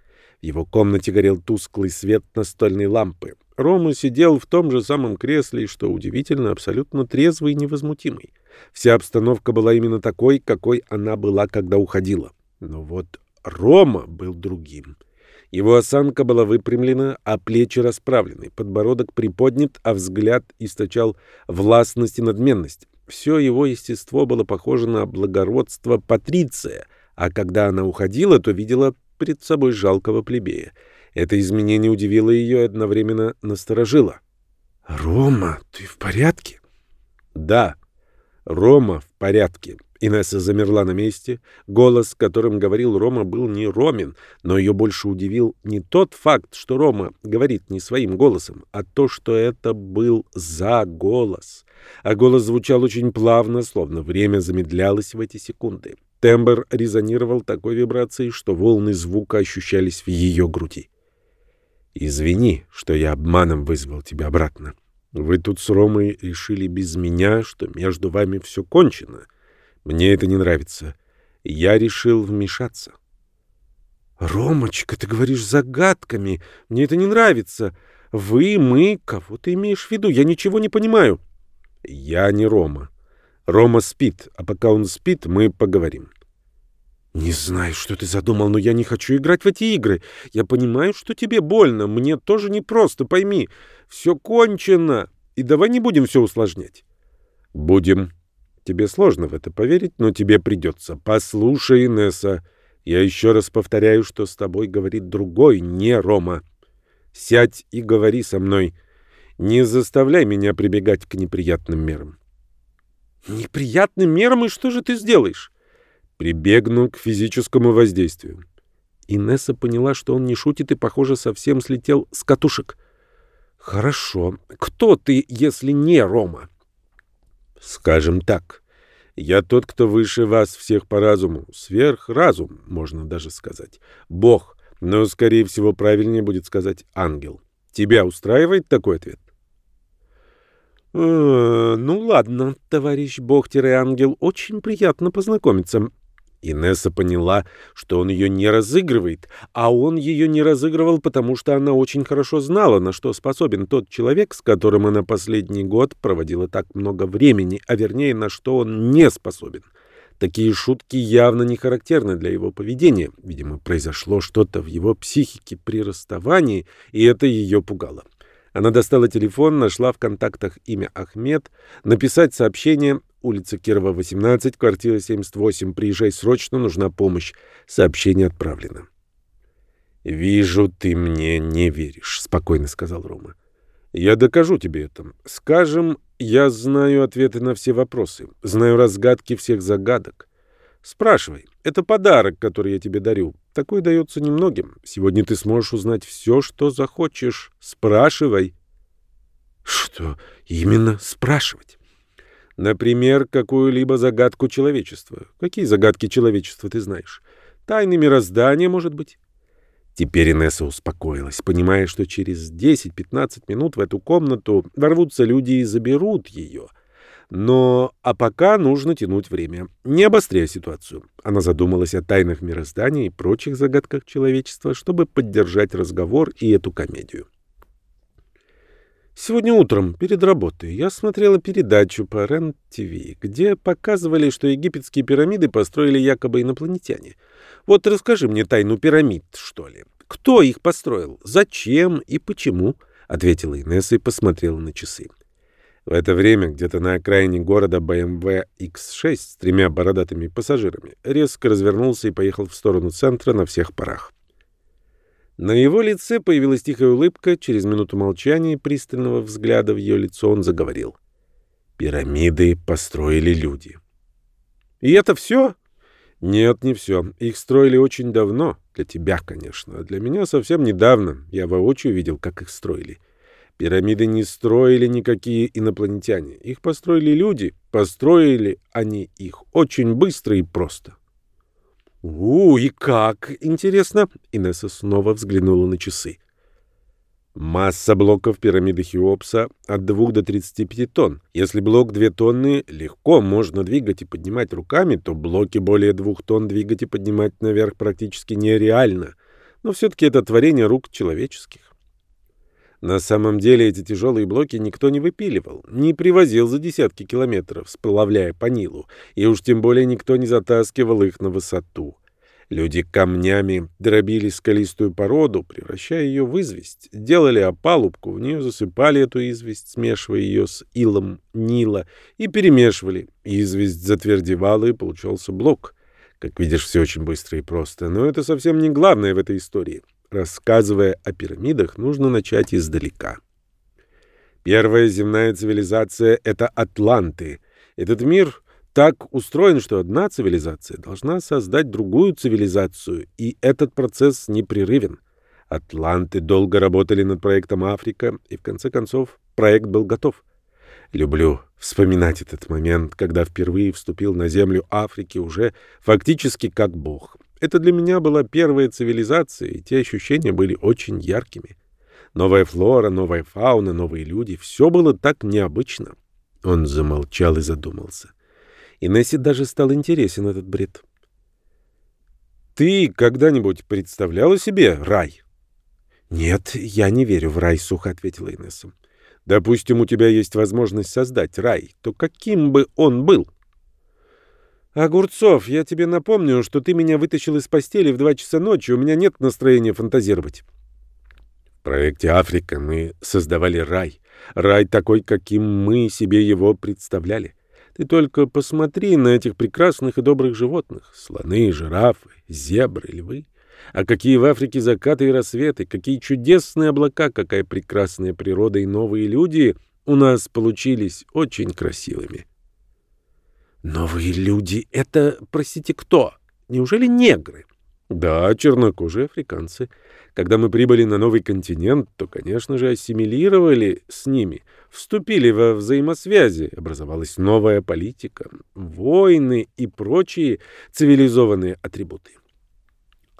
В его комнате горел тусклый свет настольной лампы. Рома сидел в том же самом кресле, что удивительно, абсолютно трезвый и невозмутимый. Вся обстановка была именно такой, какой она была, когда уходила. Но вот Рома был другим. Его осанка была выпрямлена, а плечи расправлены, подбородок приподнят, а взгляд источал властность и надменность. Все его естество было похоже на благородство Патриция, а когда она уходила, то видела перед собой жалкого плебея. Это изменение удивило ее и одновременно насторожило. «Рома, ты в порядке?» «Да, Рома в порядке». Инесса замерла на месте. Голос, которым говорил Рома, был не Ромин, но ее больше удивил не тот факт, что Рома говорит не своим голосом, а то, что это был за голос. А голос звучал очень плавно, словно время замедлялось в эти секунды. Тембр резонировал такой вибрацией, что волны звука ощущались в ее груди. «Извини, что я обманом вызвал тебя обратно. Вы тут с Ромой решили без меня, что между вами все кончено». Мне это не нравится. Я решил вмешаться. «Ромочка, ты говоришь загадками. Мне это не нравится. Вы, мы, кого ты имеешь в виду? Я ничего не понимаю». «Я не Рома. Рома спит, а пока он спит, мы поговорим». «Не знаю, что ты задумал, но я не хочу играть в эти игры. Я понимаю, что тебе больно. Мне тоже непросто, пойми. Все кончено. И давай не будем все усложнять». «Будем». Тебе сложно в это поверить, но тебе придется. Послушай, Инесса, я еще раз повторяю, что с тобой говорит другой, не Рома. Сядь и говори со мной. Не заставляй меня прибегать к неприятным мерам. Неприятным мерам? И что же ты сделаешь? Прибегну к физическому воздействию. Инесса поняла, что он не шутит и, похоже, совсем слетел с катушек. «Хорошо. Кто ты, если не Рома?» Скажем так, я тот, кто выше вас всех по разуму, сверхразум, можно даже сказать. Бог, но, скорее всего, правильнее будет сказать ангел. Тебя устраивает такой ответ? «Э, «Ну ладно, товарищ Бог-ангел, очень приятно познакомиться. Инесса поняла, что он ее не разыгрывает, а он ее не разыгрывал, потому что она очень хорошо знала, на что способен тот человек, с которым она последний год проводила так много времени, а вернее, на что он не способен. Такие шутки явно не характерны для его поведения. Видимо, произошло что-то в его психике при расставании, и это ее пугало. Она достала телефон, нашла в контактах имя Ахмед, написать сообщение улица Кирова, 18, квартира 78. Приезжай срочно, нужна помощь. Сообщение отправлено. «Вижу, ты мне не веришь», — спокойно сказал Рома. «Я докажу тебе это. Скажем, я знаю ответы на все вопросы, знаю разгадки всех загадок. Спрашивай. Это подарок, который я тебе дарю. Такой дается немногим. Сегодня ты сможешь узнать все, что захочешь. Спрашивай». «Что именно спрашивать?» Например, какую-либо загадку человечества. Какие загадки человечества ты знаешь? Тайны мироздания, может быть? Теперь Инесса успокоилась, понимая, что через 10-15 минут в эту комнату ворвутся люди и заберут ее. Но а пока нужно тянуть время, не обостряя ситуацию. Она задумалась о тайнах мироздания и прочих загадках человечества, чтобы поддержать разговор и эту комедию. Сегодня утром, перед работой, я смотрела передачу по РЕН-ТВ, где показывали, что египетские пирамиды построили якобы инопланетяне. Вот расскажи мне тайну пирамид, что ли. Кто их построил? Зачем и почему? ответила Инесса и посмотрела на часы. В это время где-то на окраине города BMW X6 с тремя бородатыми пассажирами резко развернулся и поехал в сторону центра на всех парах. На его лице появилась тихая улыбка, через минуту молчания и пристального взгляда в ее лицо он заговорил. «Пирамиды построили люди». «И это все?» «Нет, не все. Их строили очень давно. Для тебя, конечно. А для меня совсем недавно. Я воочию видел, как их строили». Пирамиды не строили никакие инопланетяне. Их построили люди. Построили они их очень быстро и просто. «У, и как? Интересно!» Инесса снова взглянула на часы. Масса блоков пирамиды Хеопса от 2 до 35 тонн. Если блок 2 тонны легко можно двигать и поднимать руками, то блоки более 2 тонн двигать и поднимать наверх практически нереально. Но все-таки это творение рук человеческих. На самом деле эти тяжелые блоки никто не выпиливал, не привозил за десятки километров, сплавляя по Нилу, и уж тем более никто не затаскивал их на высоту. Люди камнями дробили скалистую породу, превращая ее в известь, делали опалубку, в нее засыпали эту известь, смешивая ее с илом Нила, и перемешивали. Известь затвердевала, и получался блок. Как видишь, все очень быстро и просто, но это совсем не главное в этой истории. Рассказывая о пирамидах, нужно начать издалека. Первая земная цивилизация — это атланты. Этот мир так устроен, что одна цивилизация должна создать другую цивилизацию, и этот процесс непрерывен. Атланты долго работали над проектом «Африка», и в конце концов проект был готов. Люблю вспоминать этот момент, когда впервые вступил на землю Африки уже фактически как бог. Это для меня была первая цивилизация, и те ощущения были очень яркими. Новая флора, новая фауна, новые люди — все было так необычно. Он замолчал и задумался. Инессе даже стал интересен этот бред. «Ты когда-нибудь представляла себе рай?» «Нет, я не верю в рай», — сухо ответила Инесса. «Допустим, у тебя есть возможность создать рай, то каким бы он был?» «Огурцов, я тебе напомню, что ты меня вытащил из постели в два часа ночи, у меня нет настроения фантазировать». В проекте «Африка» мы создавали рай. Рай такой, каким мы себе его представляли. Ты только посмотри на этих прекрасных и добрых животных. Слоны, жирафы, зебры, львы. А какие в Африке закаты и рассветы, какие чудесные облака, какая прекрасная природа и новые люди у нас получились очень красивыми. Новые люди — это, простите, кто? Неужели негры? Да, чернокожие африканцы. Когда мы прибыли на новый континент, то, конечно же, ассимилировали с ними, вступили во взаимосвязи, образовалась новая политика, войны и прочие цивилизованные атрибуты.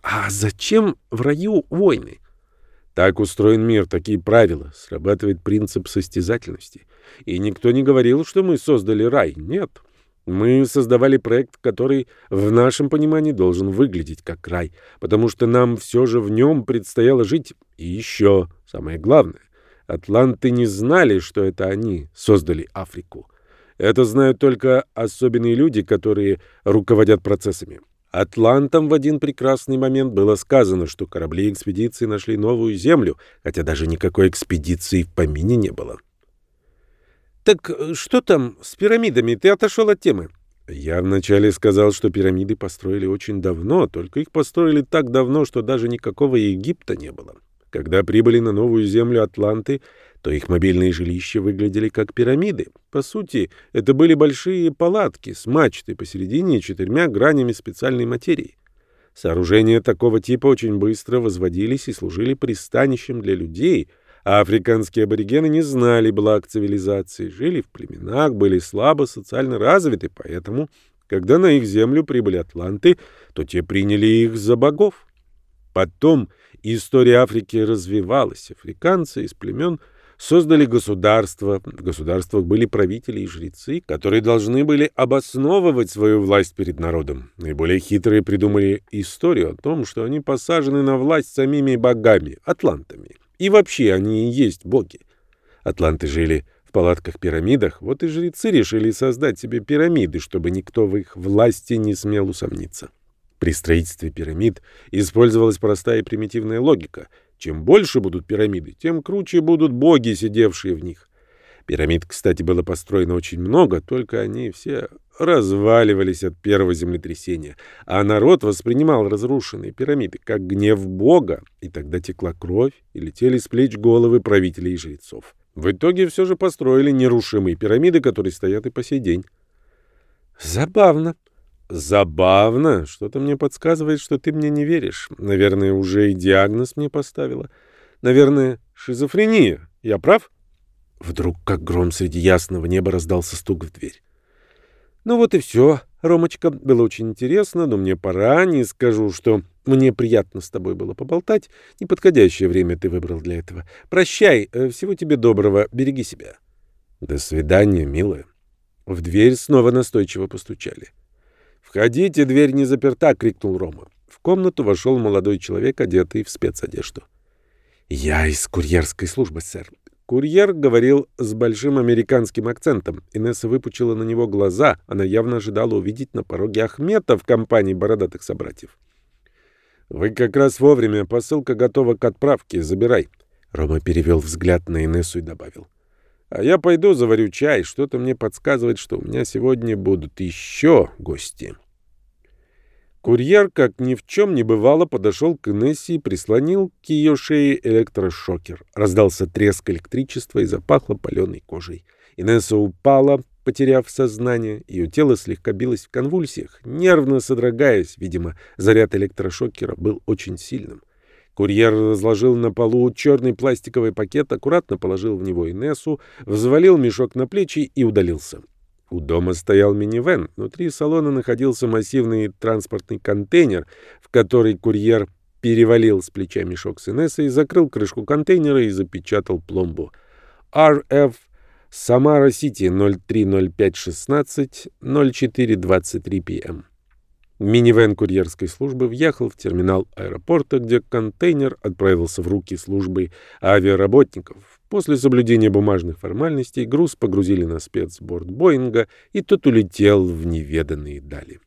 А зачем в раю войны? Так устроен мир, такие правила, срабатывает принцип состязательности. И никто не говорил, что мы создали рай. Нет. Мы создавали проект, который в нашем понимании должен выглядеть как рай, потому что нам все же в нем предстояло жить. И еще, самое главное, атланты не знали, что это они создали Африку. Это знают только особенные люди, которые руководят процессами. Атлантам в один прекрасный момент было сказано, что корабли экспедиции нашли новую землю, хотя даже никакой экспедиции в помине не было. Так э, что там с пирамидами? Ты отошел от темы. Я вначале сказал, что пирамиды построили очень давно, только их построили так давно, что даже никакого Египта не было. Когда прибыли на новую землю Атланты, то их мобильные жилища выглядели как пирамиды. По сути, это были большие палатки с мачтой посередине и четырьмя гранями специальной материи. Сооружения такого типа очень быстро возводились и служили пристанищем для людей — а африканские аборигены не знали благ цивилизации, жили в племенах, были слабо социально развиты, поэтому, когда на их землю прибыли атланты, то те приняли их за богов. Потом история Африки развивалась. Африканцы из племен создали государства. В государствах были правители и жрецы, которые должны были обосновывать свою власть перед народом. Наиболее хитрые придумали историю о том, что они посажены на власть самими богами, атлантами. И вообще они и есть боги. Атланты жили в палатках-пирамидах, вот и жрецы решили создать себе пирамиды, чтобы никто в их власти не смел усомниться. При строительстве пирамид использовалась простая и примитивная логика. Чем больше будут пирамиды, тем круче будут боги, сидевшие в них. Пирамид, кстати, было построено очень много, только они все разваливались от первого землетрясения, а народ воспринимал разрушенные пирамиды как гнев Бога, и тогда текла кровь и летели с плеч головы правителей и жрецов. В итоге все же построили нерушимые пирамиды, которые стоят и по сей день. Забавно. Забавно. Что-то мне подсказывает, что ты мне не веришь. Наверное, уже и диагноз мне поставила. Наверное, шизофрения. Я прав? Вдруг, как гром среди ясного неба, раздался стук в дверь. Ну вот и все, Ромочка. Было очень интересно, но мне пора. Не скажу, что мне приятно с тобой было поболтать. Неподходящее время ты выбрал для этого. Прощай. Э, всего тебе доброго. Береги себя. До свидания, милая. В дверь снова настойчиво постучали. «Входите, дверь не заперта!» — крикнул Рома. В комнату вошел молодой человек, одетый в спецодежду. «Я из курьерской службы, сэр. Курьер говорил с большим американским акцентом. Инесса выпучила на него глаза. Она явно ожидала увидеть на пороге Ахмета в компании бородатых собратьев. «Вы как раз вовремя. Посылка готова к отправке. Забирай». Рома перевел взгляд на Инессу и добавил. «А я пойду заварю чай. Что-то мне подсказывает, что у меня сегодня будут еще гости». Курьер, как ни в чем не бывало, подошел к Инессе и прислонил к ее шее электрошокер. Раздался треск электричества и запахло паленой кожей. Инесса упала, потеряв сознание. Ее тело слегка билось в конвульсиях, нервно содрогаясь. Видимо, заряд электрошокера был очень сильным. Курьер разложил на полу черный пластиковый пакет, аккуратно положил в него Инессу, взвалил мешок на плечи и удалился. У дома стоял минивэн. Внутри салона находился массивный транспортный контейнер, в который курьер перевалил с плеча мешок с Инессой, закрыл крышку контейнера и запечатал пломбу. RF Самара Сити 030516 0423 ПМ. Минивэн курьерской службы въехал в терминал аэропорта, где контейнер отправился в руки службы авиаработников. После соблюдения бумажных формальностей груз погрузили на спецборд Боинга, и тот улетел в неведанные дали.